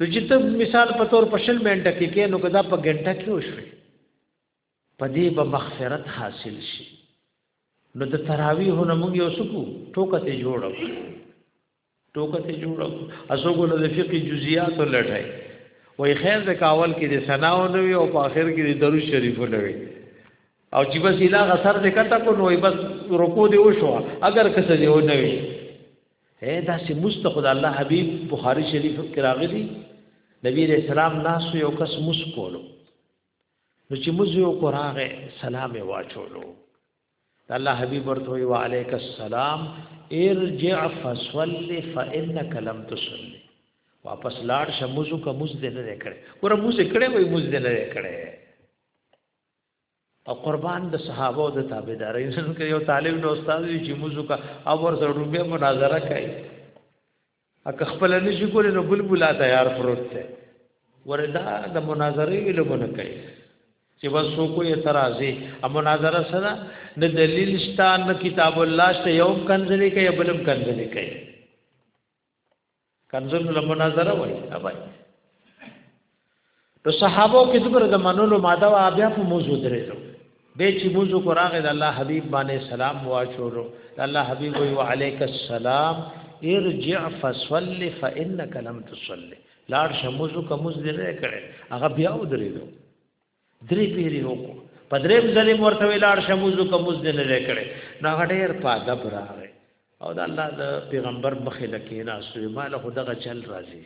نو چې ته مثال په تور په شل منټه کې کې نو کدا په غنټه کې وشوي په دې به مغفرت حاصل شي نو د تراویح نه موږ یو سکو ټوکته جوړو ټوکه ته جوړو اسو ګل د فقې جزئیات لټای وای خیر د کاول کې د سناو نه وی او په اخر کې د درو شریف نه وی او چې بس اله غسر د کته کو نو بس رکو دی وشو اگر کس دی و نه وی اے دا چې مستخد الله حبیب بخاری شریف کې راغلی نبی رسول سلام ناس یو کس مسکولو نو چې مزه یو قرانه سلام واچولو الله حبیب ورته وی وعلیک السلام ارجع فصلی فانک لم تصلی واپس لاړ شه موزو کا موز دې نه کړې ور موز کړې وای موز دې نه کړې او قربان د صحابه او د تابعداري نن کې یو طالب نو استاد وی چې موزو کا او ور سره روبه مناظره کوي اکه خپل نشي کولای نو بل بلا تیار پروت دی وردا د مناظره ویلونه کوي چې وسو کو اعتراضي ا مناظره سره نه دلیل شته نه کتاب الله شته یو کنځلې کوي بلم کنځلې کوي کنځل له مناظره وایي اوبای نو صحابه کې دومره د منلو ماده وا بیا په موضوع درېدو به چې موضوع کو راغې د الله حبيب باندې سلام واچولو د الله حبيب وی وعليک السلام ارجع فصل فانك لم تصلي لاړ شموزو کومز دې نه کړي هغه بیا و درېدو درې پیری وکړو په درې ځلې ورته ویلاړ شموزو کومز دې نه کړي نو هغه ډېر پاده براغه او د الله د پیغمبر مخې لکې نه سوې مال خدغه چل راځي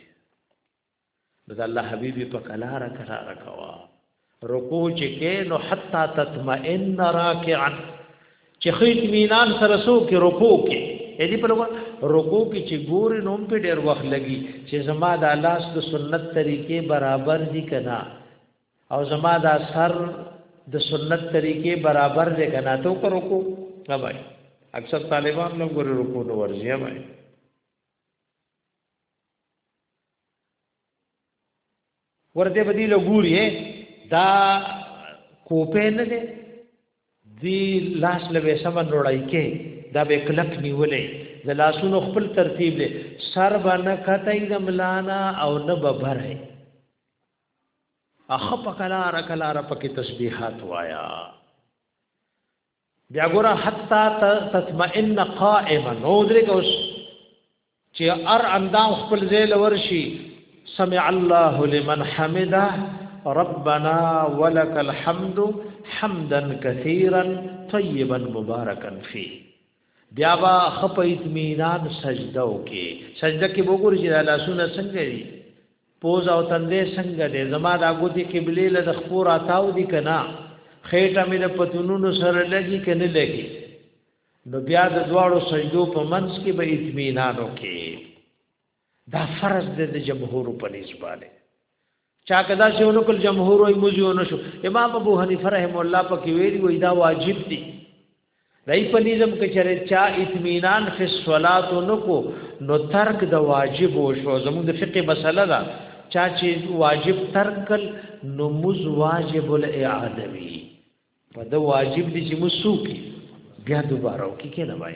د الله حبيبي په کلار کلار کوا رکوع چې کې نو حتا تطمئن راکعا چې خې اطمینان سره سو کې رکوع کې اې دې په لوګه رکوع کې چې ګور نوم په ډېر وخت لګي چې زما د الله د سنت طریقې برابر دي کنا او زما د سر د سنت طریقې برابر دي کنا ته کو رکوع نه وای اکثر طالبان نو ګور رکوع نو ورځي وای ورته بدی له ګوري دا کوپه نه دی دی لاس لوي سم نوړای کې دا به کلک نیولې د لاسونو خپل ترتیب دی سر باندې کته د ملانا او نه ببره اخ په کلار کلار پکې تسبیحات وایا بیا ګور حتا تطمئن قائما نو درې کوس چې ار اندام خپل ځای لور شي سمع الله لمن حمده ربنا ولك الحمد حمدا كثيرا طيبا مباركا فيه بیا با خپ اطمینان سجده وکي سجده کې وګورئ چې لاسونه څنګه دي پوز او تندې څنګه دی زما دا ګوتی قبله له د خپور اتاو دی کنا خېټه مې د پتونونو سره لګي کنه لګي نو بیا د دواړو سجدو په منځ کې به اطمینان وکي دا فرض دی د جمهور په نسبت چا کدا چې ونو کل جمهور وي موزي ونو شو امام ابو حنیفه رحم الله پکې ویلي وای دا واجب دی دای په نظم کې چره چا اطمینان فی الصلات نکو نو ترک د واجب او شو زموږ د فقه مسله ده چا چې واجب ترک کل نو مز واجب الاعاده وی په د واجب دي چې مسو کې بیا دوباره وکي کنه وای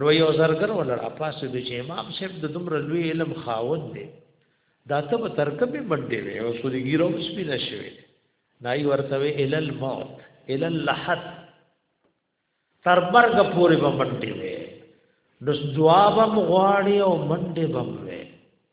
نو یو زرګر ولا راپاسې د چې امام صاحب د دومره لوی علم خاوند دی دا ته به ترکبې منډې وي او سو دې ګیرو سپی نشوي نای ورته وی ال الموت ال اللحد تر مرګ پورې به منډې وي نو دعا به مغواړي او منډې به وي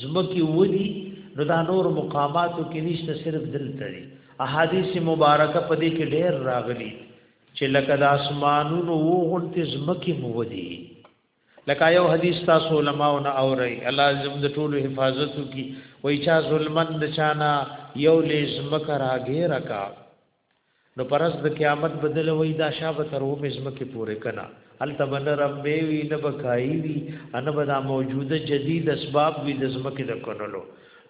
زمکی ودی نو دا نور مقاماتو کې نشته صرف دلته دي احادیث مبارکه په دې کې ډېر راغلي چې لکه د اسمانونو وغونټې زمکه مو ودی لکه یو حدیث تاسو علماو نه اوري الله زم د ټولو حفاظت کی وای چا ظلمن د چانا یو لې زمکه راګې رکا نو پرز د قیامت بدل وای دا شابه تر و مزم کې پوره کنا ال تبن رب به وی نه بکای وی ان بدا موجوده جدید اسباب وی د زم کې د کولو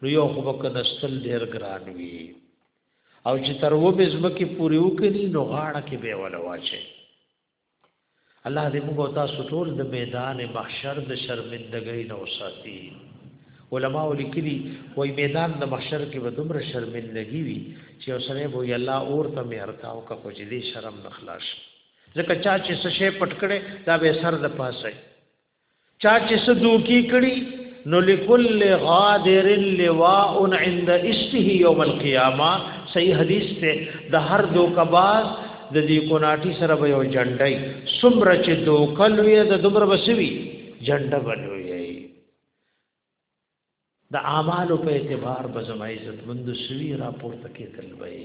نو یو خو بک نسل ډیر ګران وی او چې تر و مزم کې پوره وکړي نو غاړه کې به ولا واچي الله دې موږ او تاسو ټول د میدان محشر د شرمندګۍ نه وساتي علما ولیکلي وای میدان د محشر کې به دومره شرمندګي وي چې اوسره وای الله اور ته مې ارکاو کا خو دې شرم نخلاص ځکه چا چې څه شی پټ کړي دا به سر د پاسه چا چې صدوقي کړي نو لكل غادر لواء عند استه يوم القيامه صحیح حدیث ته د هر دوکباز د دې کوناټي سره به یو جنډای سمره چې دوکل وي د دومره بسوي جنډه بنوي د اعمالو په اعتبار به زما عزت مند سوي راپورته کېدل وي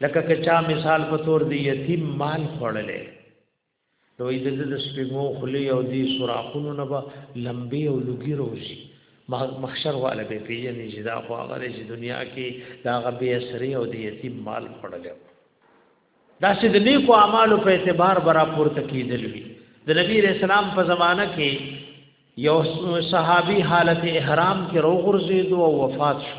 لکه که چا مثال په تور دی یتیم مال خړلې نو اې د د سپینو خلی او دی سوراخونو نه به لمبي او لګي روزي محشر والا به پیجنې چې دا خو هغه چې دنیا کې دا غبي اسري او دی یتیم مال خړلې دا چې د نیکو اعمالو په اعتبار برا پورته کیدل وی د نبی رسول الله په زمانہ کې یو صحابي حالت احرام کې روغرزید او وفات شو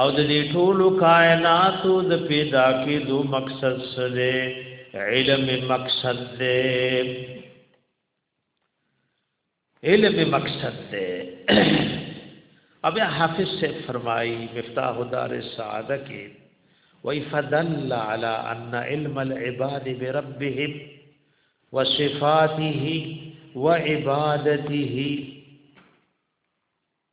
او د دې ټولو کائناتو د پیدا کېدو مقصد سره علم مقصد دی علم مقصد دی اب حافظ سے فرمائی مفتاح دار السعادہ کے وی فدل علی ان علم العباد بربهم وصفاته وعبادته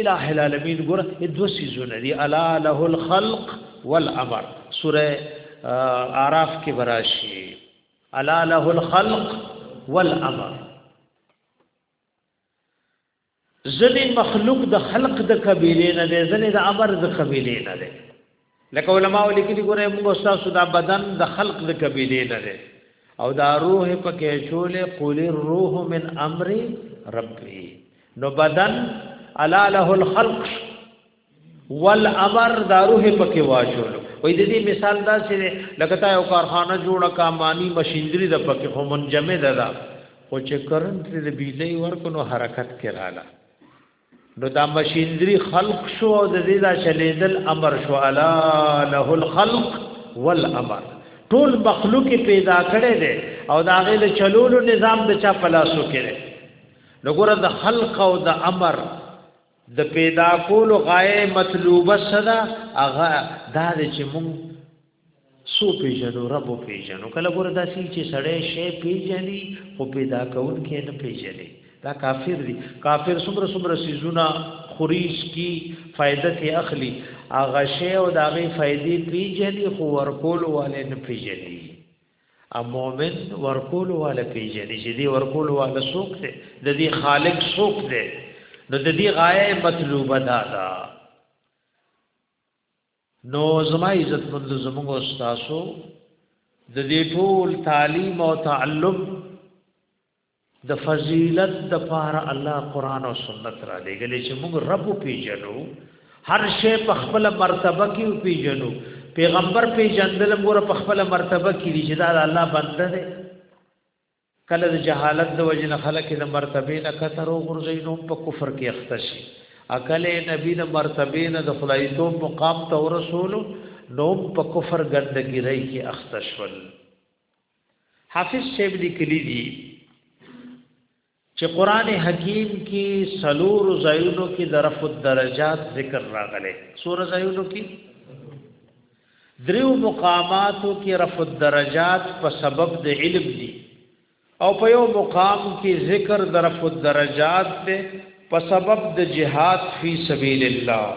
الہ العالمین ګور دو سيزونه دي الا له الخلق والامر سوره اعراف کې براشي الا له الخلق والامر ځنې مخلوق د خلق د قبيله نه دی ځنې د امر د قبيله نه دی لکه علماء لیکلي ګوره موږ استاد دا بدن د خلق د قبيله نه ده او دا روح پکې چولې قول روح من امر ربي نو بدن الا له الخلق والامر دا روح پکې واچول وې د دې مثال دا چې لکه تا یو کارخانه جوړه کا مانی ماشينري د پکې خو منجمد ده خو چې کرنټ د بجلی ورکو نو حرکت کړه نو دا ماشينري خلق شو او د دې دا چلیدل امر شو الا له الخلق والامر ټول مخلوق پیدا کړي دي او دا غي د چلولو نظام د چا پلاسو کړي نو ګره د خلق او د امر د پیدا کولو غایه مطلوبه صدا هغه دا چې مونږ سو پیژنو رب پیژنو کله ګور داسي چې سړی شی پیژني خو پیدا کون کې نه پیژني دا کافر دي کافر سمره سمره سيزونه خريج کی فائدہ ته اخلي اغه شی او داغه فائدې پیژني خو ورکول والے نه پیژني ا مؤمن ورکول والے پیژني چې دی ورکول والے سوک دی د دې خالق سوک دی نو د دې غایه مطلوبه ده نو زما عزت مند زموږ او تاسو د دې ټول تعلیم او تعلم د فضیلت د پاره الله قران او سنت را لګل چې موږ رب پیژنو هر شی په خپل مرتبه کې پیژنو پیغمبر پیژندل موږ په خپل مرتبه کې دي چې دا الله بنده دی کله د جهالت د وجه نه خلک د مرتبه نه کتر او غرزي نوم په کفر کې اخته شي اکل نبی د مرتبه نه د خدای تو مقام ته رسول نوم په کفر ګندګي رہی کې اخته شول حافظ شیب لیکلی دی چې قران حکیم کې سلور زایونو کې درف الدرجات ذکر راغلي سور زایونو کې دریو مقاماتو کې رفع الدرجات په سبب د علم دی او په یو مقام کې ذکر د رفع الدرجات ته په سبب د جهاد فی سبیل الله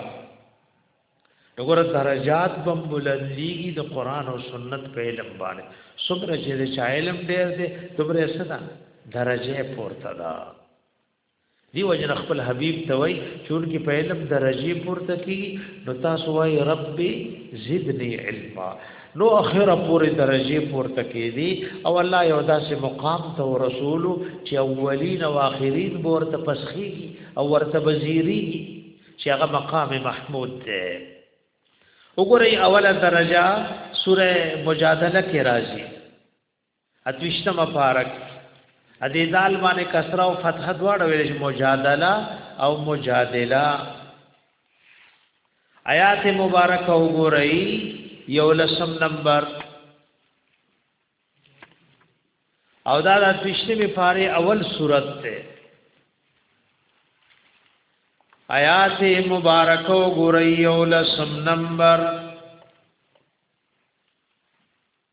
وګوره درجات بم بلندیږي د قران او سنت په علم باندې څومره چې د علم ډېر دی دومره څه ده درجه پورته ده دی وجن خپل حبیب ته وای چون کې په علم درجه پورته کی نو تاسو وای رب زدنی علما نو اخره پورې درجه پورته کی دی او الله یو داسې مقام ته رسول چې اولین او اخرین ورته پسخی او ورته وزیری چې هغه مقام محمود دی وګورئ اوله درجه سوره مجادله کې راځي اتوشتمه پارک ا دې دال باندې کسره او فتح دواړه ویل شي مجادله او مجادله آیات مبارکه وګورئ یو لسم نمبر او دا د اتوشتمه پاره اول صورت ته آیات مبارکه وګورئ یو لسم نمبر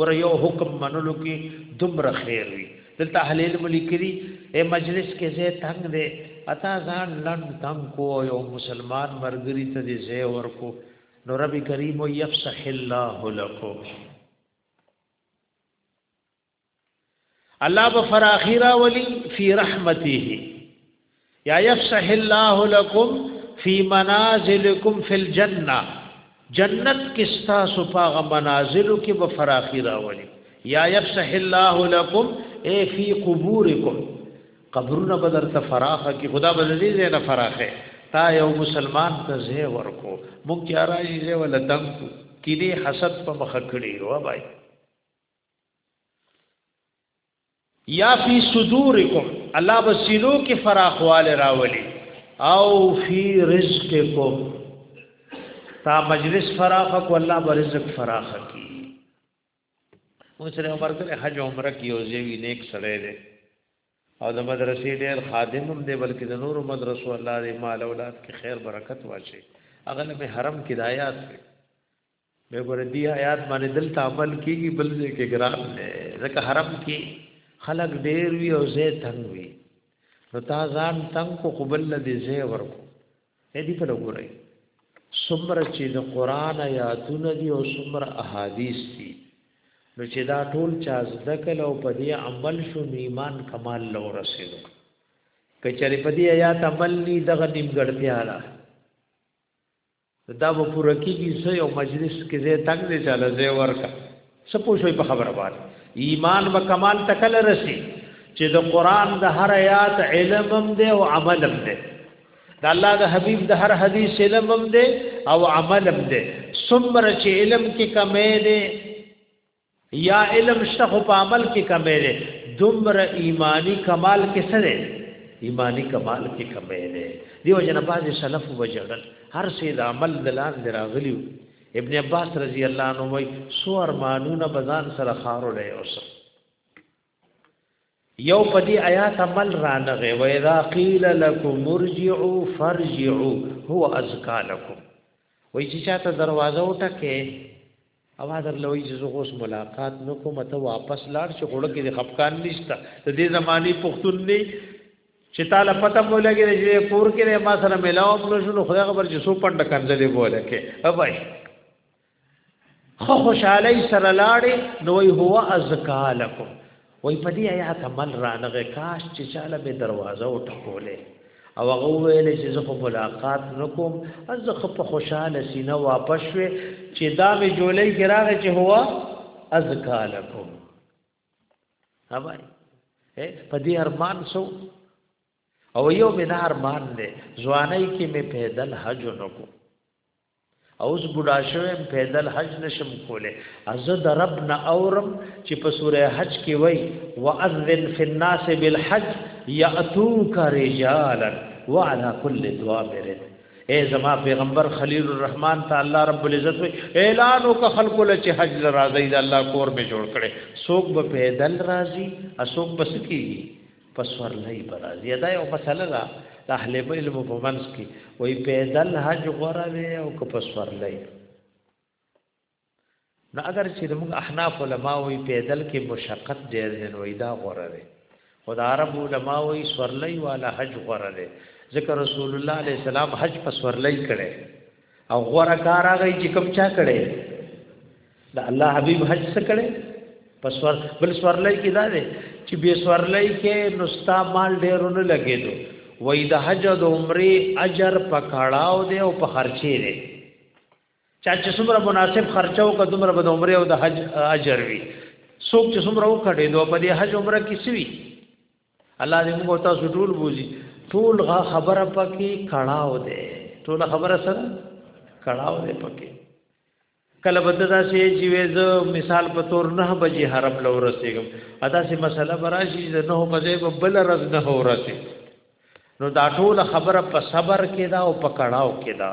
ور یو حکم منلو کې دومره خیر وي دلته اهل علم لیکلي اے مجلس کې زه تنگ دی اتا ځان لن تنگ کو یو مسلمان مرګري ته دې زه ورکو نو رب کریم یفسح الله لكم الله به فراخی راولی فی رحمته یا یفسح الله لكم فی منازلکم فی الجنه جنت کې تاسو په منازلو کې به فراخی راولی یا یفسح الله لكم ای فی قبورکم قبرونه بدر ته فراخه کې خدا به دې نه فراخه تا یو مسلمان ته زه ورکو مونږ یارا یې ولدم کینه حسد په مخ کړی و بای یا فی صدورکم الله بسینو کې فراخواله راولي او فی رزقکم تا مجلس فراخ کو الله برزق فراخ کی اوس له عمر ته حج عمره کې او زیوی نیک سره دی او د مدرسې ډېر خادم هم دی بلکې د نورو مدرسو الله دې مال اولاد کې خیر برکت واچي اغه نه به حرم کې دایات به ګور دی آیات باندې دلته عمل کیږي بل ځای کې ګرام نه ځکه حرم کې خلق ډیر وی او زه تنگ وی نو تا ځان تنگ کو قبل لدی زه ورکو اې دې په لګورای سمره چې د قران آیاتونه دی او سمره احادیث دی نو چې دا ټول چا ځدکل او په دې عمل شو ایمان کمال لو رسېدو کچری په دې آیات عمل ني دغه نیمګړتیا ده نو دا به پوره کیږي سه یو مجلس کې زه تنگ دې چاله زه ورکا څه پوښوي په خبره باندې ایمان به کمال تکل رسی چې د قران د هر آیات علم هم دی او عمل هم دی د الله د حبیب د هر حدیث علم هم دی او عمل هم دی څومره چې علم کې کمې دی یا علم شته خو په عمل کې کمې ده دمر ایمانی کمال کې سره ایمانی کمال کې کمې ده دیو جن باز سلف وجړل هر څه د عمل دلان دراغلیو ابن عباس رضی الله عنه وای سو ارمانونه بزان سره خارو لای اوسه یو په دې آیات عمل را نغې و اذا قیل لكم مرجعوا فرجعوا هو ازکا لكم وای چې چاته دروازه وټکه اواز لوي چې زغوس ملاقات نکوم ته واپس لاړ چې غوړه کې خفقان نشته د دې زماني پښتون نه چې تعالی پته مو لګي چې کور کې ما سره ملاو خپل شنو خدای خبر چې سو پند کنځلې بوله کې اوبای خو خوشاله سره لاړې نو وی هو ازکا لکم وی په دې آیات عمل رانغه کاش چې چاله به دروازه او ټکولې او هغه ویل چې زه په ملاقات نکوم از خو په خوشاله سینه واپس شوې چې دا به جولې ګراغه چې هو ازکا لکم اوبای په دې ارمان سو او یو مې دا ارمان دی ځواني کې مې پیدل حج نکوم اوس بډا شوم پیدل حج نشم کوله از د رب نه اورم چې په سوره حج کې وای واذن فی الناس بالحج یاتوک رجالا وعلى كل دوامر اے زما پیغمبر خلیل الرحمن تعالی رب العزت اعلان وک خلق له چې حج راځي د الله کور به جوړ کړي سوق به پیدل راځي اسوق بس کیږي پسورلای پر راځي دا یو مسله ده د اهل علم په منځ کې وای پیدل حج غره دی او که پسورلای نو اگر چې موږ احناف علما وای پیدل کې مشقت ډیر دی نو دا غره دی خدا عرب علما وای سورلای والا حج غره دی ذکر رسول الله علیه السلام حج پسورلای کړي او غوړه کار هغه چې کوم چا کړي دا الله حبيب حج څه کړي پس ور بل سورلای کې دا دی چې به سورلای کې نستا مال ډېرونه لګېدو وای د حج او د عمره اجر پکړاو دی او په خرچې دی چا چې څومره مناسب خرچه وکړه دومره به د عمره او د حج اجر وي څوک چې څومره وکړي نو په دې حج عمره کې سوي الله دې موږ تاسو ټول بوزي ټول غا خبره پکې کړهو دې ټول خبره سره کړهو دې پکې کله بد دا شي چې وېز مثال په تور نه بجې حرب لور رسېږم ادا سي مسله براشي نه هو بجې په بل رز نه هو رسې نو دا ټول خبره په صبر کې دا او په کړهو کې دا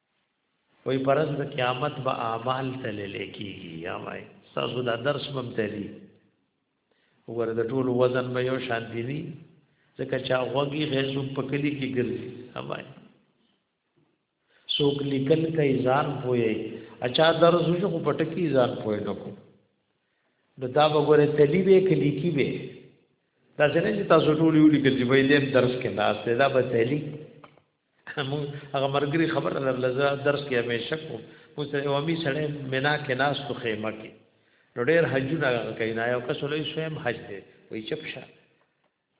وای پرز د قیامت به اعمال تل لیکيږي یا وای تاسو دا درس مم تلی وګوره د ټول وزن به یو شان دی نه ځکه چا غوږی غیزو پکلی کې ګرځي اوای څوک لیکل کوي ځان پوي اچا درس شو خو پټکی ځان پوي نکو نو دا وګوره تلی به کلی کې به دا څنګه چې تاسو ټول یو لیکل چې ویلې درس کې ناس دا به تلی مونږ هغه مرګري خبره لرله زه درس کې همیشه کوم مونږ سره یو امي سړی مینا کې ناس تو خیمه کې نو ډېر حجونه کوي نه یو کس ولې سویم حج دی وای چپ شه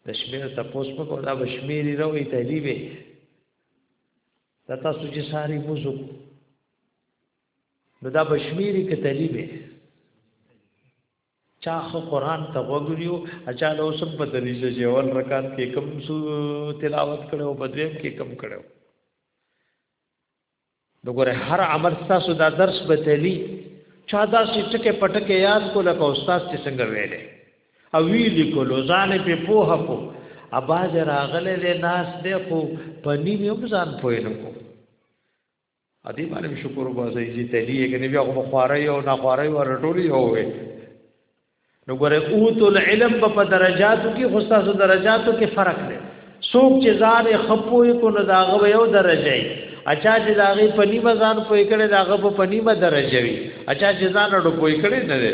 د شمیر تپوس په کو دا بشمیری راوي تهلیبه دا تاسو چې ساری موزو نو دا بشمیری کې تهلیبه چا خو قران ته غوږ نیو اچا له اوسم په تنیزه چې اول رکعت کې کم سو تلاوت کړو په دویم کې کم کړو دغه هر عمل تاسو دا درس به تلی چا دا چې ټکه پټکه یاد کو لکه استاد چې څنګه ویلې او ویلې کو لوزان په پوه کو اباز راغله له ناس دې خو پنی مې هم ځان پوهې نو کو ا دې باندې شکر وباسئ چې تلی یې کنه بیا خو خواري او نه خواري ور ټولي یو وي نو ګره اوت العلم په درجاتو کې خو تاسو درجاتو کې فرق دی څوک چې ځان خپوي کو نه داغه یو درجه ای اچھا چې داغه په نیمه ځان پوي کړي داغه په نیمه درجه وي اچھا چې ځان ډو پوي کړي نه دی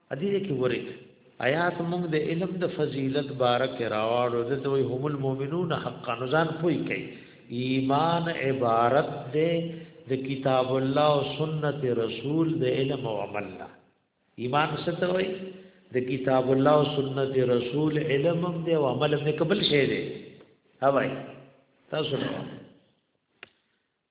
ادي دې کې ورک آیات موږ د علم د فضیلت بارک راوړو د توي هم المؤمنون حقا نزان پوي کوي ایمان عبارت ده د کتاب الله او سنت رسول د علم او عمل نه ایمان ستوي د کتاب الله او سنت رسول علم هم دی او عمل هم قبل شي دی هاوای تاسو نه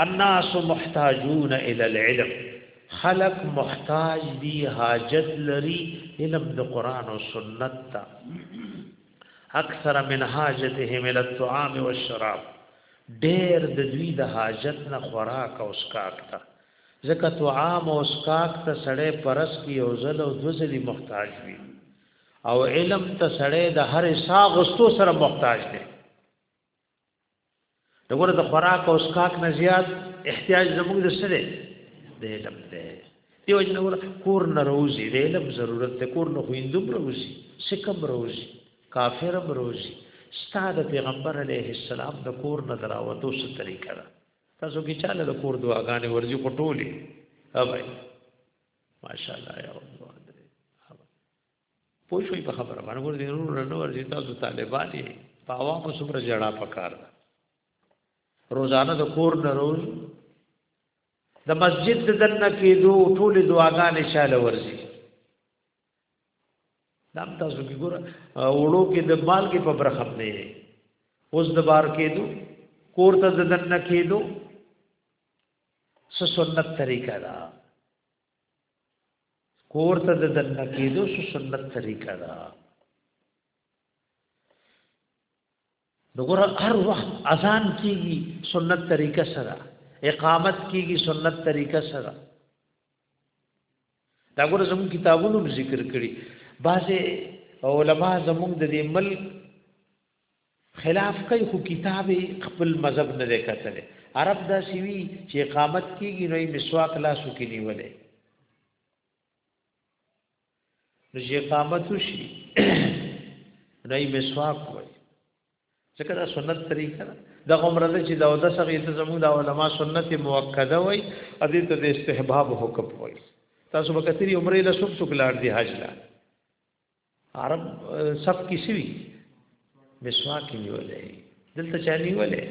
الناس محتاجون الى العلم خلق محتاج دی حاجت لري علم د قران او سنت ته اکثر من حاجتهم الى الطعام والشراب ډېر د دوی د حاجت نه خوراک او اسکاک ته ځکه طعام او اسکاک ته سړې پرس کې او زل او دوزلی محتاج وي او علم ته سړې د هر ساغستو سره محتاج دی دغه د خوراک او اسکاک نه زیات احتیاج زموږ د سره د علم ده دیو جن ور کور نه روزي د علم ضرورت ته کور نه خويندوم روزي سکم روزي کافرم روزي ستاد پیغمبر علیه السلام د کور نه دراوتو ست طریقه ده تاسو کې چاله د کور دعاګانې ورځي پټولې اوبای ماشاءالله یا الله پوه شوي په خبره باندې ور دي نور نه ور دي تاسو طالبان یې په عوامو څومره جړه پکار ده روزانه د کور نه روز د مسجد د دنه کېدو ټول دعاګانې شاله ورځي دا تاسو کې ګور وړو کې د مال کې په برخه نه یې اوس د بار کېدو کور ته د دنه کېدو سنت طریقه ده کور ته د دنه کېدو سنت طریقه ده دغه هر وخت اذان کیږي سنت طریقه سره اقامت کیږي سنت طریقه سره دا ګور زموږ کتابونو ذکر کړي بعضه علما زموږ د دې ملک خلاف کوي خو کتاب یې خپل مذهب نه دی کتلی عرب دا سوي چې اقامت کیږي نو یې مسواک لاسو کې نیولې نو چې اقامت وشي نو یې مسواک وایي ځکه دا سنت طریقه ده د عمره د چې دا او د سغې ته زموږ د علما سنت موکده وای ا دې ته د استحباب حکم وای تاسو به کثیر عمره له سب سکلار دی حج لا عرب صف کې سوي مسواک نیولې دلته چا نیولې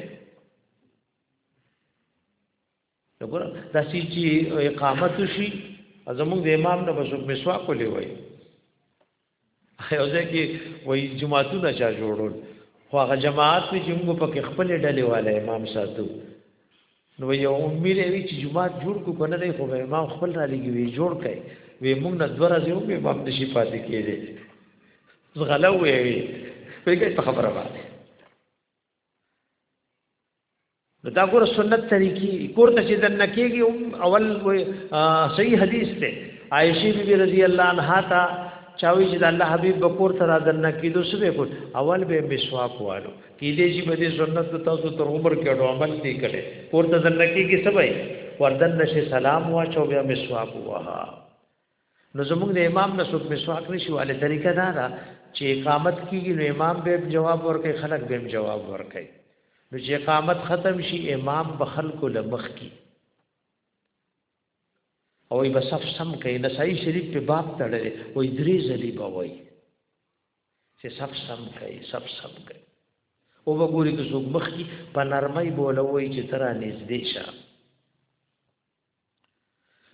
وګوره دا چې اقامت شي زموږ د امام نه بس مسواک ولې وای هغه کې وای جمعهتونه چا جوړول خو هغه جماعت چې موږ په خپل ډلې والے امام ساتو نو یو امیر وی چې جمعات جوړ کو کنه نه خو امام خپل را لګي وی جوړ کړي وی موږ نه دوه ورځې هم امام نشي پاتې کېږي زغلا وی وی پیګه په خبره باندې نو دا ګور سنت طریقې کور ته چې دن کېږي هم اول صحیح حدیث ته عائشہ بی بی رضی الله عنها تا چاوي چې د الله حبيب بکور تر دن کېدو سبه کو اول به مسواک والو کې دې شي به دې سنت تاسو تر عمر کې اډو عمل دې کړي کور ته ځنه کې کې سبای وردن نشي سلام واچو بیا مسواک وها نو زموږ د امام نه څوک مسواک نشي والے طریقه دا ده چې اقامت کیږي نو امام به جواب ورکړي خلک به جواب ورکړي نو چې اقامت ختم شي امام به خلکو لمخ کی او ای بسف سم کوي نسائی شریف په باب تړلې وې درې ځلې به وایي چې سب سم کوي سب سم کوي او وګوري که څوک مخ کی په نرمۍ بولوي چې ترا نږدې شه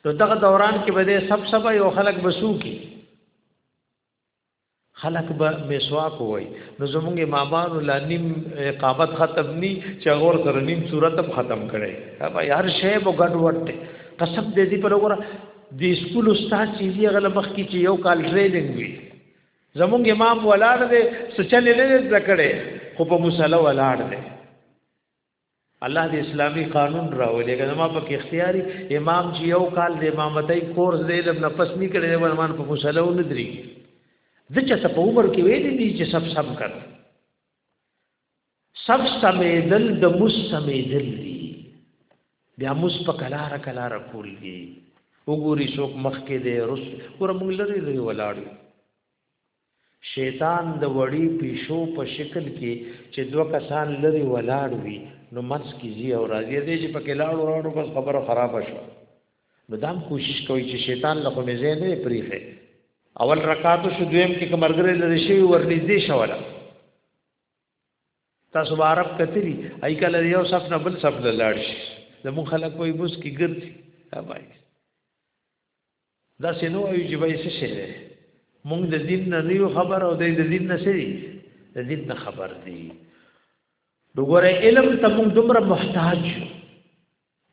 نو دغه دوران کې بده سب سبا یو خلک بسو کی خلک به مسواک وای نو زمونږ امامان لا نیم اقامت ختم نی چې غور سره نیم صورت هم ختم کړي ابا یار شی مو ګډ وټه قسم دې دې پر وګوره د سکول استاد چې یې غل مخ کې چې یو کال ټریننګ وی زمونږ امام ولاړ دی سچل نه زده کړي خو په مصلی ولاړ دی الله د اسلامی قانون راولې کنه ما په اختیاري امام چې یو کال د امامتۍ کورس دی لم نفس نه کړي د ورمان په مصلی و ندري د چا په عمر کې ویلې دي چې سب سب کړ سب سمیدل د مس سمیدل دی بیا مس په کلار کلار کول دی وګوري څوک مخ کې دی رس ور موږ لري لري ولاړ شیطان د وړي پیشو په شکل کې چې دوه کسان لري ولاړ وي نو منس کې زی او راځي دې چې په کلاړ وراړو بس خبره خراب شو نو دام کوشش کوي چې شیطان له کومې ځای نه پریخه اول رکعاتو شو دویم کې کمرګره لري شي ورنږدې شواله تاسو عرب کتلی ای کله یو صف نه بل صف لاړ شي زمون خلک وای بوس کی ګرځي هاي دا سينو ای چې وای څه شي مونږ د دین نه نیو خبر او د دین نه سری د دین نه خبر دی وګوره علم ته مونږ دومره محتاج یو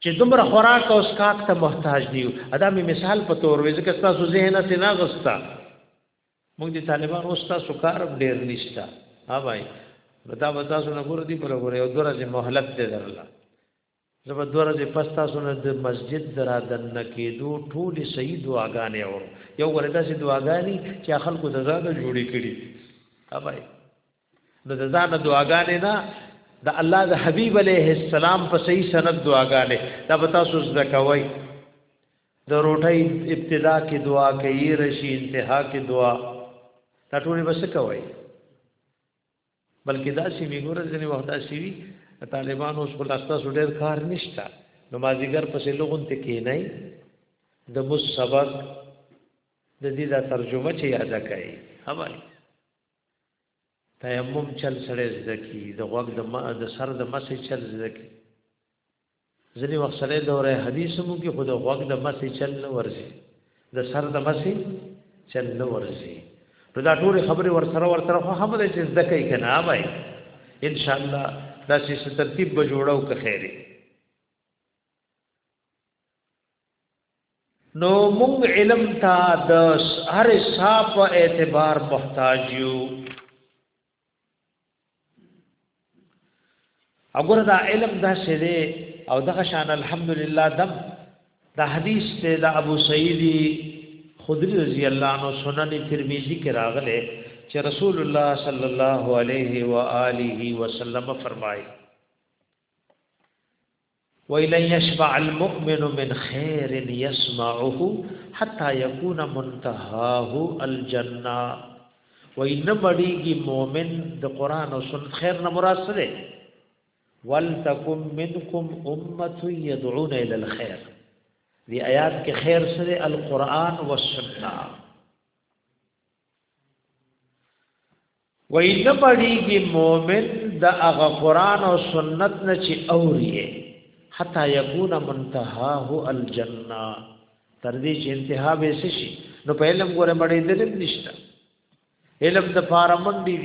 چې دومره خوراک او اسکاک ته محتاج دی ادا می مثال په تور وې ځکه تاسو ذهن ته نه غوستا موږ دي طالبان اوس تاسو کار ډیر نشته ها بھائی بتا بتا سو نه ګور دي پر ګور یو درځه مهلت دې درلا زب درځه پستا سو نه د مسجد درا دن کېدو ټول صحیح دعاګانې اور یو ورته سي دعاګانې چې خلکو دزاده جوړې کړي ها بھائی نو د ځان دعاګانې نه د الله د حبيب عليه السلام په صحیح سند دعاګانې دا به تاسو زده کوئ د روټۍ ابتدا کې دعا کوي رشي انتها کې دعا دا ټولې بس کوي بلکې دا سی میګور ځنی وخت دا سی طالبان اوس په لاستا سډیر کار نشتا نمازیګر پسې لوګون ته کې نه د مو سبق د دې دا ترجمه چې یاد کړئ هوای تیمم چل سره زده کی د غوږ د د سر د مسې چل زده کی ځنی وخت سره دوره حدیث مو کې خود غوږ د مسې چل نه ورځي د سر د مسې چل نه ورځي نو دا ټول خبره ور سره ور سره خو هم دې چې زده کوي کنه وای ان شاء الله دا چې ترتیب به جوړو که خیره نو مونږ علم ته د هر حساب په اعتبار محتاج یو اګور دا علم دا سره او دغه شان الحمدلله دم دا حدیث ته دا ابو سعید خدری رضی الله عنه سنن ترمذی کې راغله چې رسول الله صلی الله علیه و آله وسلم فرمایي ویل یشبع المؤمن من خیر یسمعه حتا یکون منتهاه الجنه وای نه مړیږي مؤمن د قران او سنت خیر نه مراد سره ولتکم منکم امه يدعون الى الخير دی آیات کې خیر سره القران والسنه وای نه مړیږي مؤمن د هغه قران او سنت نه چې اوري حتا یکون منتهاه الجنه تر دې چې انتها به شي نو په علم ګوره مړې دې نشته علم د پاره منډي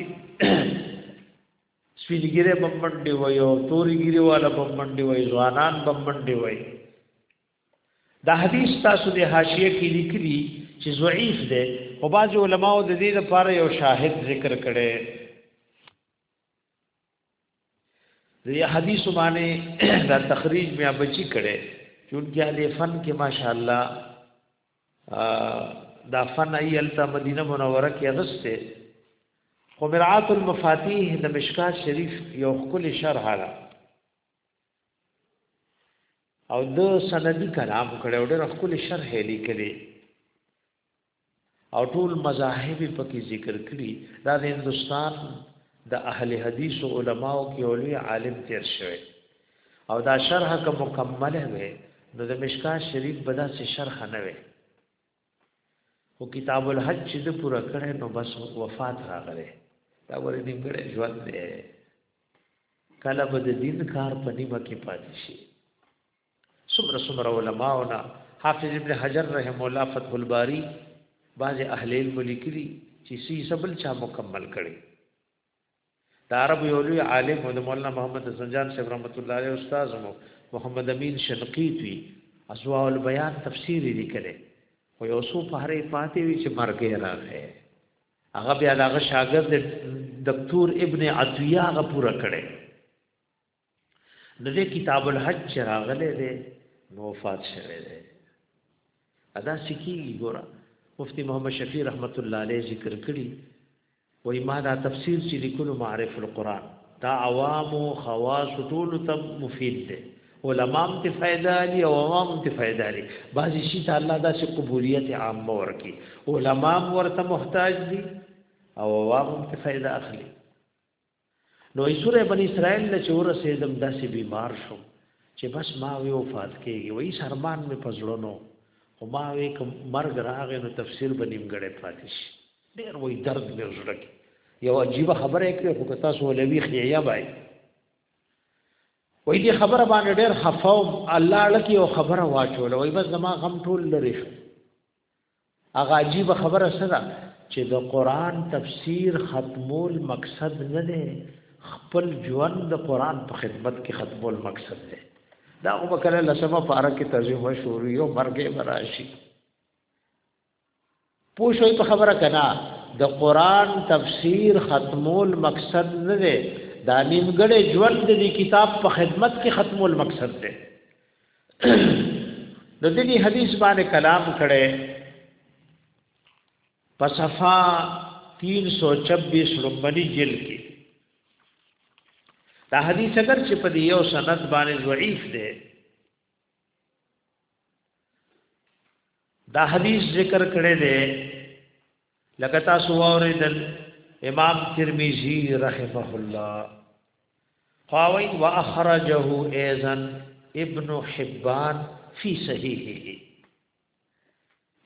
سپینګره بمبنډي وای او تورګری والا بمبنډي وای ځوانان بمبنډي وای دا حدیث تاسو د حاشیه کې لیکلي چې ضعیف دی او بعض علماو د دې لپاره یو شاهد ذکر کړي دې حدیث باندې دا تخریج میا بچی کړي چونکه دې فن کې ماشاءالله دا فن ایلتا مدینه منوره کې اغسته خمرعات المفاتيح د مشکات شریف یو خپل شرح را او د سندي کلام کړه او ډېر خپل شرح لیکلي او ټول مذاهب پکې ذکر کړي دا د هندستان د اهل حدیث علماو کې اولي عالم تیر شوی او دا شرح که مکمله وي نو د مشکا شریف بدا سي شرح نه وي خو کتاب الحج چې د پوره کړي نو بس وفات راغله دا ورې نیمګړې ژوند دی کله به د دین کار په نیمه کې پاتې شي څومره څومره علماونه حافظ ابن حجر رحم الله فتح الباری بعض اهل علم لیکلي چې سی سبل چا مکمل کړي د عربو یو لوی عالم او د مولانا محمد حسن جان صاحب رحمت الله علیه استاد مو محمد امین شنقیطی ازوا البیان تفسیر لیکلی خو یو څو پاره پاتې وی چې مرګ راغی هغه بیا دغه شاګرد دکتور ابن عطیه هغه پورا کړي دې کتاب الحج چراغله دې نو وفات شوه دې ادا سکی ګورا مفتی محمد شفیع رحمت الله علیه ذکر کړی وای ما دا تفسیر چې لیکلو معرف القرآن دا عوام او خواص ټول ته مفید دی علماء ته فائدہ لري او عوام ته فائدہ لري بعضی شي ته الله دا چې قبولیت عامه ورکي علماء ورته محتاج دي او عوام ته فائدہ اخلي نو ای سوره بنی اسرائیل له چې ورسېدم داسې بیمار شوم چې بس ما وی وفات کېږي وای سرمان مې پزړونو خو ما وی کوم مرګ راغې نو تفسیر به نیمګړې پاتې شي ډېر وای درد مې زړه کې یو عجیب خبره کړې خو که تاسو ولوي خیا بای وای دې خبره باندې ډېر خفاو الله لکه یو خبره واچول وای بس زما غم ټول لري شو هغه عجیب خبره سره چې د قران تفسیر ختمول مقصد نه دی خپل ژوند د قران په خدمت کې ختمول مقصد دی دا او بکره لسمه پارا کې ترجمه شروع یو مرګه براشي پوښوي په خبره کنا د قران تفسیر ختمول مقصد نه دی دا نیمګړې ژوند د کتاب په خدمت کې ختمول مقصد دی نو د دې حدیث باندې کلام کړي په صفه 326 لومبني جلد کې دا حدیث اگر چې په یو سند باندې ضعیف دی دا حدیث ذکر کړي دی لکه تاسو اوریدل امام ترمذی رحمه الله قاوی واخرجه ايضا ابن حبان فی صحیحه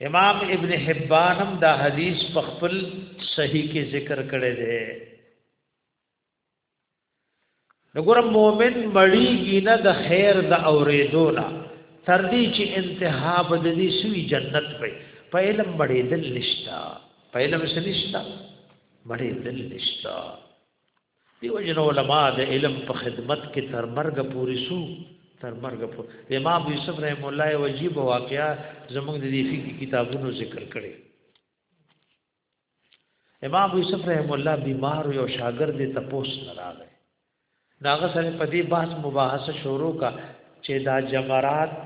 امام ابن حبان هم دا حدیث په خپل صحیح کې ذکر کړی دی نګور مؤمن مړیږي نه د خیر د اورېدو نه تر دې چې انتها به د دې سوی جنت وي په علم مړېدل نشتا په علم څه نشتا مړېدل نشتا دیو جن علماء د علم په خدمت کې تر مرګ پورې سو تر مرګ پورې امام یوسف رحم الله وجیب واقعا زموږ د دې فقہی کتابونو ذکر کړي امام ابو یوسف رحم الله بیمار یو شاګرد ته پوس نه راغی داغه سره په دې بحث مباحثه شروع کا چې دا جمرات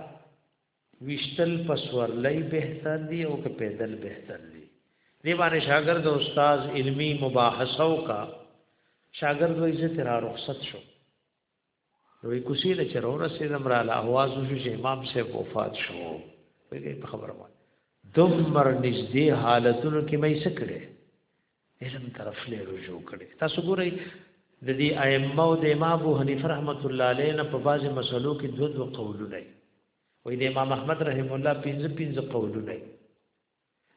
وشتل پسور لای بهتر دی او که پیدل بهتر دی دی باندې شاګرد او استاد علمی مباحثه وکا شاګرد وایي چې تر رخصت شو وی کوسی له چر ورسېدم را له اواز وشو چې امام صاحب وفات شو ویګي په خبره وای دمر نږدې حالتونو کې مې سکړې علم طرف له رجوع کړې تاسو ګورئ د دې ائمه او د امام ابو حنیفه رحمت الله علیه نه په بعضی مسلو کې دوه دوه قولونه وي د امام احمد رحم الله پنځه پنځه قولونه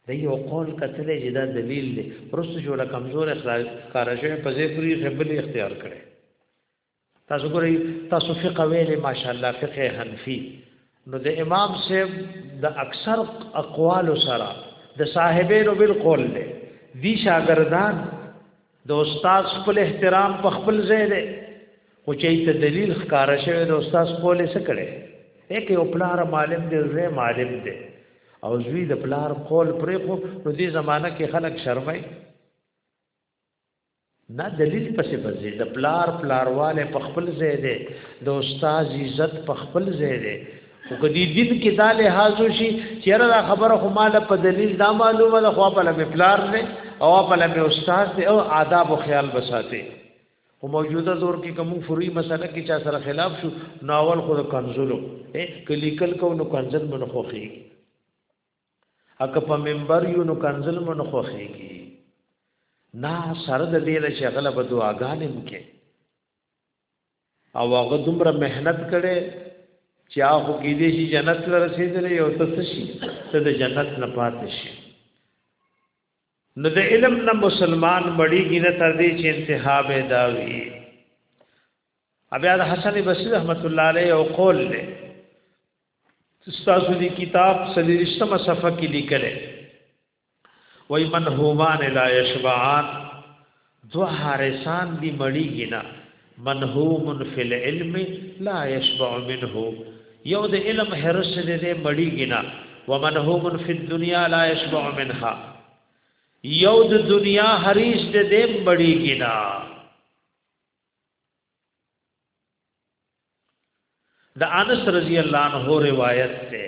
د یو قول کتلې چې دا دلیل دی پرسته چې ولا کمزور اخلاق کارشه په ځای پوری خپل اختیار کړي تاسو ګورئ تاسو فقه ویلې ماشاءالله فقه حنفي نو د امام صاحب د اکثر اقوال سره د صاحبینو بالقول دی دی شاګردان د استاد خپل احترام په خپل ځای دی خو چې ته دلیل ښکارا شوی د استاد خپل څه کړي یک یو پلار معلم دی زوی معلم دی او زوی د پلار قول پرې خو نو دې زمانہ کې خلک شرمای نه دلیل پسې بځي د پلار پلارواله په خپل ځای دی د استاد عزت په خپل ځای دی خو که دې دین کې دا لحاظ وشي چې یاره دا خبره خو ما له په دلیل دا معلومه ده خو په لمې پلار دی او په لمې استاد دی او آداب او خیال بساتي خو موجوده دور کې کوم فروي مسله کې چا سره خلاف شو ناول خو کنزلو کلیکل کو نو کنزل من خوخي اګه په منبر یو نو کنزل من خوخي نه سره د دې له شغله بدو اغانم کې او هغه دومره مهنت کړي چې هغه کې دې شي جنت ته رسیدلې او ته شي ته د جنت نه پاتې شي نو د علم نه مسلمان مړیږي نه تر دې چې انتها به دا وي بیا د حسن بصری رحمت الله علیه او قول له تاسو دی کتاب سلیرشتمه صفحه کې لیکل وای من هومان لا یشبعان دو حارسان دی مړی گنا من هومن فی العلم لا یشبع منه یو د علم حرس دې دې مړی گنا ومن هومن فی الدنیا لا یشبع منها یو د دنیا حریص دې دې مړی گنا د انس رضی الله عنه روایت ده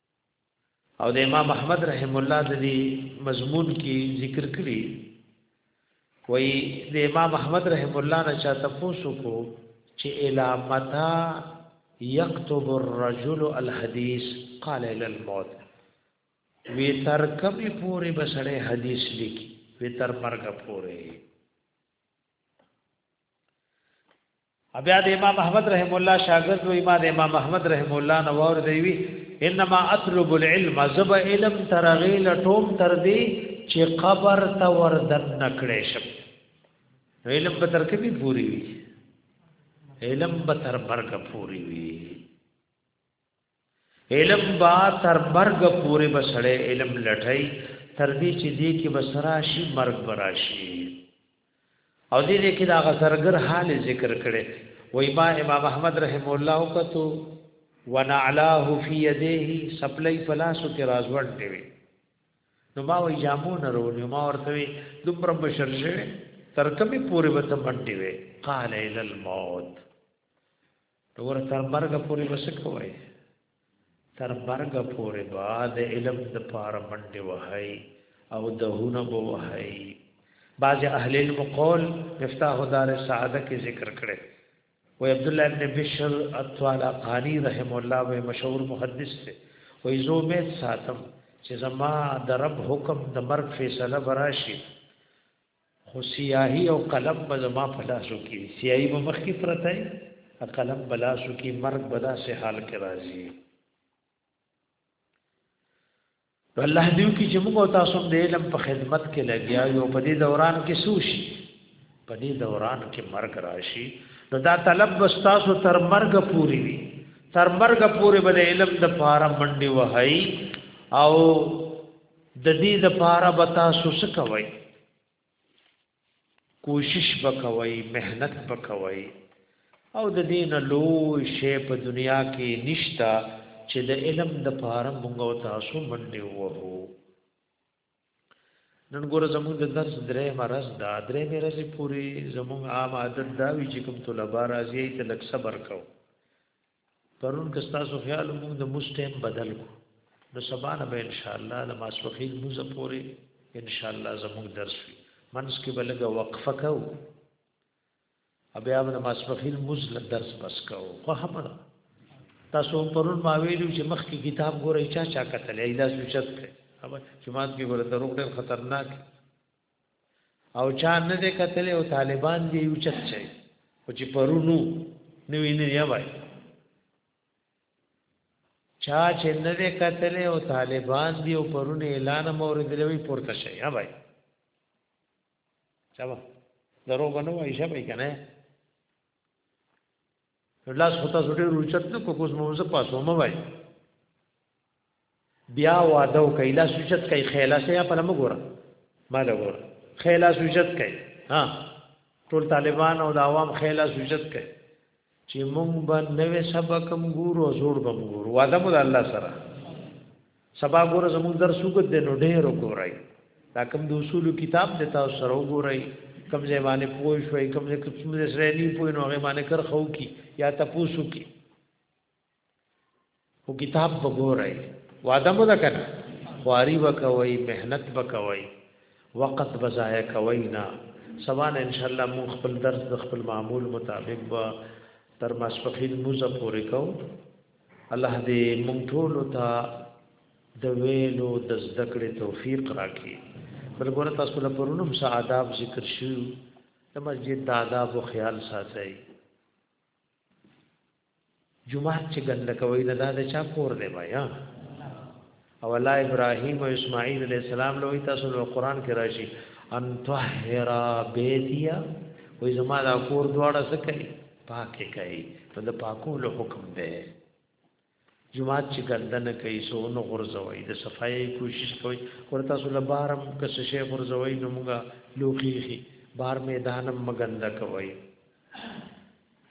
او د امام احمد رحم الله د دې مضمون کې ذکر کړی وای د امام احمد رحم الله نه چا تفوسو کو چې الا متا یكتب الرجل الحديث قال الى الموت وی تر کمی پوری بسړې حدیث لیکي وی تر مرګ پوری بیا د امام احمد رحم الله شاګرد وی ما د امام احمد رحم الله نو ور دی وی انما اطلب العلم زب علم ترغیل ټوم تر دی چې قبر ته وردن نکړې شم علم به تر کې پوری وی علم به تر مرګ پوری وی علم با تر مرګ پورې بسړې علم لټای تر دې چې دې کې بسراشي مرګ براشي او دې دې کې دا غسرګر حال ذکر کړي وای ما امام احمد رحم الله وکتو ونعلاه فی یده سپلای پلاسو کې رازوړ دی نو ما وای جامو نه ورو ما ورته دومره بشر شوی تر کومه پورې وته باندې وي قال ال الموت نور تر مرګ پورې بس کوي تر مرګ پورې با د علم د پاره منډه وهي او دهونه بو وهي بعض اهل علم قول مفتاح دار سعاده کې ذکر کړي و عبد الله ابن بشر اطوالا قانی رحم الله و مشهور محدث ته و ایزو میت ساتم چې زما د رب حکم د مرګ فیصله براشي خو سیاهی او قلم به زما په لاسو کې وي سیاهی به مخ کې پرته وي قلم به لاسو کې مرګ به داسې حال کې راځي الله دې کې چې موږ تاسو د علم په خدمت کې لګیا یو په دې دوران کې سوشي په دې دوران کې مرګ راشي نو دا طلب تاسو تر مرګ پوري وي تر مرګ پوري به علم د پاره منډي وهي او د دې د پاره به تاسو څه کوئ کوشش وکوي مهنت وکوي او د دین لو شی په دنیا کې نشتا چې د علم د پاره موږ او تاسو باندې وو نن ګوره زموږ د درس درې مرز دا درې مرز پوری زموږ عام عادت دا وی چې کوم طلبه راځي ته لک صبر کو پرون که تاسو خیال موږ د مستم بدل کو نو سبا نه به ان شاء الله د ماسوخیل موزه پوري ان شاء الله زموږ درس وي منس کې بلګه وقفه کو بیا به ماسوخیل موز له درس بس کو خو هم تاسو پرون ما ویلو چې مخ کې کتاب ګورئ چا چا کتل ایلا سوچت کړئ اما چې مات کې ګوره دروغ ډېر خطرناک او چا نه دې کتلې او طالبان دې یو چت شي او چې پرونو نو ویني نه وای چا چې نه دې کتلې او طالبان دې او پرونو اعلان مورې دې وی پورته شي ها بھائی چا درو بنو ایشه به کنه لاس خو تاسو ډېر اوچت نه کوکوس موزه پاسو مو وای بیا واده او کایلا سوچت کای خیلا سیا په لمه ګوره ما له ګوره خیلا سوچت کای ها ټول طالبان او د عوام خیلا سوچت کای چې مونږ به نوې سبق هم ګورو زوړ به ګورو واده مو د الله سره سبا ګوره زموږ درس وګد دی نو ډېر وګورئ دا کوم د اصول کتاب د تاسو سره وګورئ کوم ځای باندې پوه شوي کوم ځای کوم ځای سره نه پوه نو هغه باندې کر خو کی یا تاسو کی او کتاب وګورئ وعده مو ده کنه خواري وکوي مهنت وکوي وقت بزایا کوي نه سبحان ان شاء الله مون خپل درس د خپل معمول مطابق به تر ماسپخین موزه پورې کوو الله دې مونږ ټول ته د ویلو د زده کړې توفیق راکړي بل ګوره تاسو له پرونم سه آداب ذکر شو د مسجد د آداب او خیال ساتي جمعه چې ګنده کوي نه دا د چا کور دی بیا او الله ابراهيم او اسماعيل عليه السلام له تاسو له قران کې راشي ان طهرا بيتيا وې زما دا کور دواړه څه کوي پاکه کوي نو د پاکو له حکم دی جمعات چې ګندنه کوي سو نو غرزوي د صفایي کوشش کوي ور تاسو له بارم کس شي غرزوي نو موږ لوخيخي بار میدانم مګنده کوي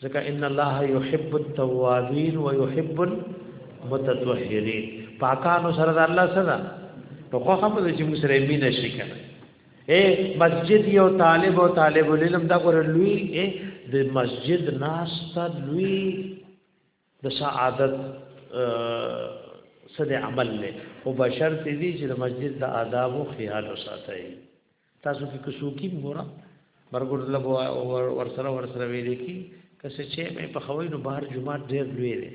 ځکه ان الله يحب التوابين ويحب المتطهرين پاکانو سره د الله سره نو خو هم د چې مسلمانین شي کنه اے مسجد یو طالب او طالب العلم دا ګور لوی اے د مسجد ناس ته لوی د سعادت سره عمل له او بشر ته دي چې د مسجد د آداب او خیال وساتي تاسو کې کوسوکی ګورا مرګور لګو ور سره ور سره ویل کی کسه چې مې په خوي نو بهر جمعه ډېر لوی دی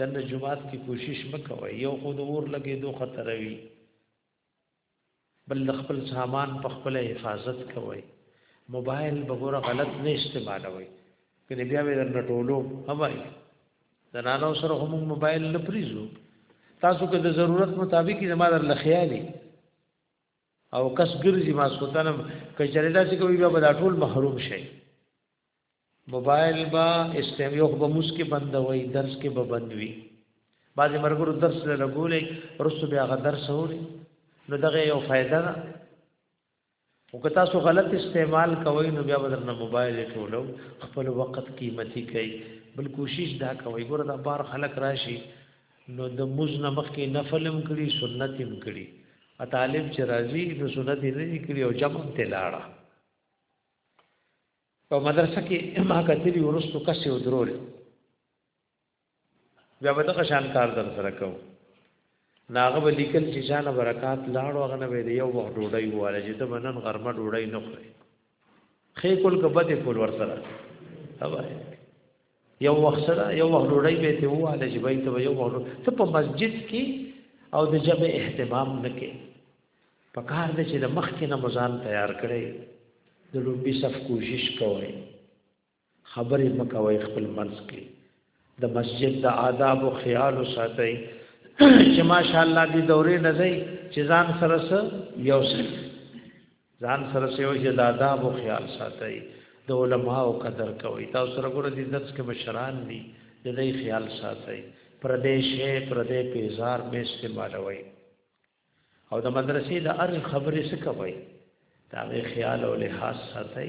دنه جمعات کی کوشش مکوي یو خود اور لګې دو خطر وي بل خپل سامان په خپل حفاظت کوي موبایل بغور غلط نه استعمالوي کله بیا به درنه ټولو هواي زنانو سره هم موبایل نه پریزو تاسو که د ضرورت مطابق زموږ لخیالي او کس ګرځي ماسوتنم کچره داسې کوي بیا به دا ټول محروم شي موبایل با استعمال یو به مسکه بند وي درس کې به بند وي بعضې مرګرو درس له لګولې رسو بیا غ درس اوري نو دغه یو فائدہ ده او که تاسو غلط استعمال کوئ نو بیا بدر نه موبایل ټولو خپل وخت قیمتي کوي بل کوشش دا کوي ګوره دا بار خلک راشي نو د موز نه مخکې نفلم کړي سنت هم کړي ا طالب چې راځي نو سنت یې نه کړي او جمع ته لاړه په مدرسه کې ما کتلی ورستو کسې ودرول بیا به دغه شان کار در سره کوو ناغه به لیکل چې ځانه برکات لاړو هغه نه به یو وخت ډوډۍ واله چې ته منن غرمه ډوډۍ نه خوري خې کول کبه دې کول ورسره اوبه یو وخت سره یو وخت ډوډۍ به ته واله چې بای ته یو وخت ته په مسجد کې او د جمع اهتمام نکې په کار دې چې د مخ کې نه مزان تیار کړي د لوبي صف کوشش کوي خبرې مکوي خپل منځ کې د مسجد د آداب او خیال ساتي چې ماشاءالله دې دورې نه ځي چې ځان سره سره یو سره ځان سره سیو چې د آداب او خیال ساتي د علماو قدر کوي تاسو سره ګور دي درس کې مشران دي د دې خیال ساتي پردیش ہے پردې پیزار به استعمالوي او د مدرسې د ار خبرې څه کوي دا به خیال او لحاظ ساتي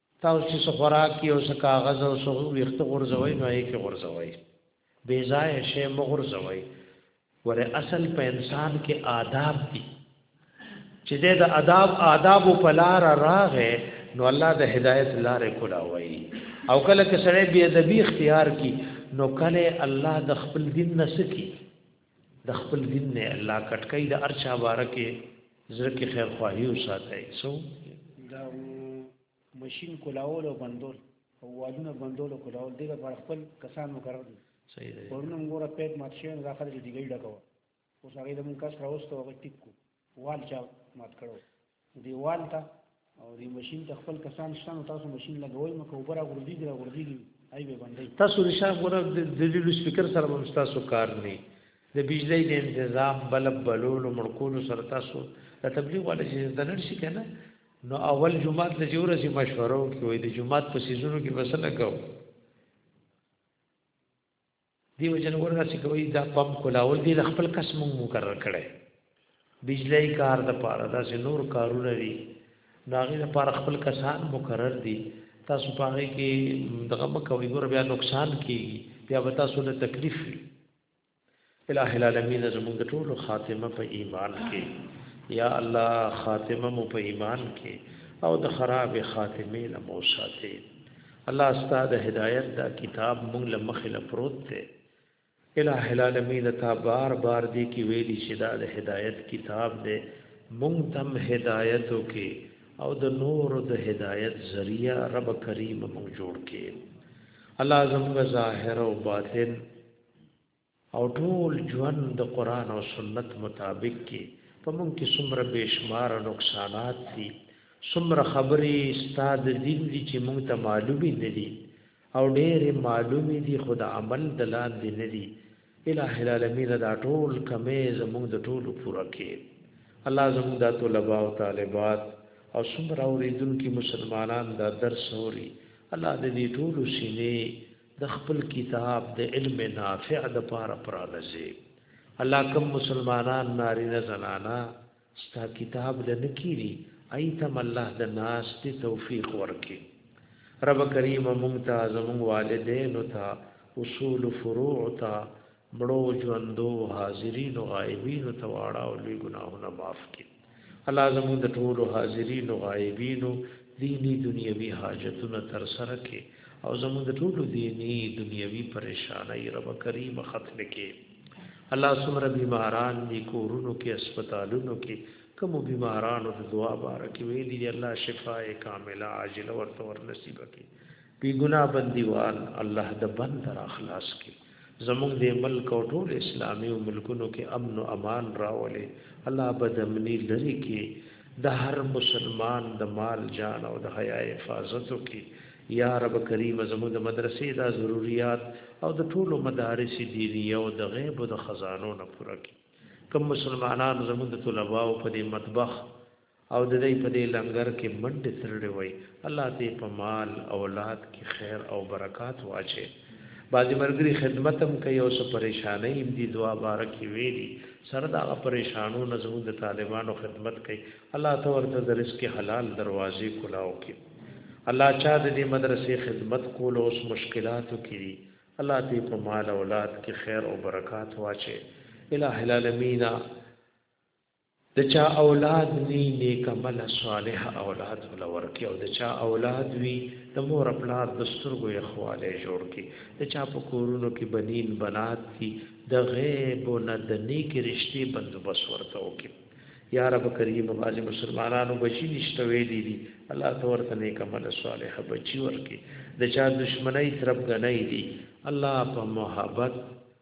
تاسو چې څه خوراک یو څه کاغذ او څه ویخت غورځوي نو یې کې غورځوي بې ځای شی مغورځوي ګوره اصل په انسان کې آداب دي چې د آداب آداب په لار راغې نو الله د هدایت لارې کولاوي او کله چې سړی بی ادبی اختیار کی نو کله الله د خپل دین نسکی د خپل دین نه الله کټکای د ارچا بارکه زړه کې خیر خواهی او ساتي سو دا ماشين کولاول او بندول او والونه بندول او کولاول دغه پر خپل کسان مقرر دي صحیح دی ورنم ګوره پیټ مات شي نه داخله دي ګیډه کوه اوس هغه د مونږ کس راوستو هغه ټیک کو وال چا مات کړو دیوال ته او دی ماشين ته خپل کسان شته نو تاسو ماشين لګوي مکه وبره غردي دی غردي دی ای به باندې تاسو د شاه غره د دلیل سپیکر سره هم تاسو کار نه د بجلی د تنظیم بلب بلول او مړکول سره تاسو د تبلیغ ولا چې د نن شي کنه نو اول جمعات د جوړه سي مشورو کې وي د جمعات په سيزونو کې بس نه کو دی وجن ګور داسې کوي دا پمپ کولاول دی خپل کس مونږ مقرر کړي بجلی کار د پاره داسې نور کارونه دي دا غي د پاره خپل کسان مقرر دي تاسو پاره کې دغه مکوې ګور بیا نقصان کیږي بیا به تاسو له تکلیف وي الہ العالمین زموږ ټول خاتمه په ایمان کې یا الله خاتمه مو په ایمان کې او د خراب خاتمه له مو ساته الله استاد هدایت دا کتاب مونږ له مخې له پروت دی الہ العالمین تا بار بار دی کی ویلی چې دا د هدایت کتاب دی مونږ تم هدایت وکي او د نور د هدایت ذریعہ رب کریم مونږ جوړ کړي الله زموږ ظاهر او باطن او ټول ژوند د قرآن او سنت مطابق کې په موږ کې څومره بې شماره نقصانات دي، څومره خبرې ستا د دین دي چې موږ ته معلومې نه دي او ډېرې معلومې دي خو د عمل د لاندې نه دي. الہ العالمین دا ټول کمې زموږ د ټولو پوره کې الله زموږ د طلباء او طالبات او څومره اوریدونکو مسلمانان دا درس اوري الله دې ټول سینې د خپل کتاب د علم نافع د پاره پرانځي الله کوم مسلمانان ناری نه زنانا ستا کتاب لنکيري ايتم الله د ناس ته توفيق ورکي رب کریم مونږ ته زمونږ والدین ته اصول فروع ته مړو ژوندو حاضرین او غایبین ته واړه او لوی ګناهونه معاف کړي الله زموږ د ټول حاضرین او غایبین دینی دنیوي حاجتونه تر سره کړي او زموږ د ټول دینی دنیوي پریشانای رب کریم ختم کړي الله سمره بیماران دي کورونو کې هسپتالونو کې کوم بیمارانو د دعا بارکه ویلي دي الله شفاء کامله عاجله ورته ور نصیب کړي بی ګناه بندیوان الله د بند را خلاص کړي زموږ د ملک او ټول اسلامي ملکونو کې امن او امان راولي الله بدمنی لري کې د هر مسلمان د مال جان او د حیا حفاظت وکړي یا رب کریم زموږ د مدرسې دا ضرورت او د ټولو مدارس دینی او د غیب او د خزانو نه پوره کی کوم مسلمانان زموږ د طلباو په دې مطبخ او د دی په دی لنګر کی منډی ترړی وای الله دی په مال اولاد کی خیر او برکات واچی بعضی مرګری خدمتم کوي او سو پریشانه ایم دی دعا بارکی ویلی سره دا پریشانو نه زموږ د طالبانو خدمت کوي الله ته ورته د رزق حلال دروازې کلاو کوي الله چا د دې مدرسې خدمت کول اوس مشکلاتو کړي الله دې په مال اولاد کې خیر او برکات واچي الہ العالمین د چا اولاد نی نیک عمل صالح اولاد ولا ورکی او د چا اولاد وی د مور پلار د سترګو یخواله جوړ کی د چا په کورونو کې بنین بنات دي د غیب او نه د نیک رشتي بندوبس ورته وکي یا رب کریم باز مسلمانانو بچی نشته ویلی دي الله تورته نیک عمل صالح بچی ورکی د چا دشمنی ترپ غنۍ دي الله په محبت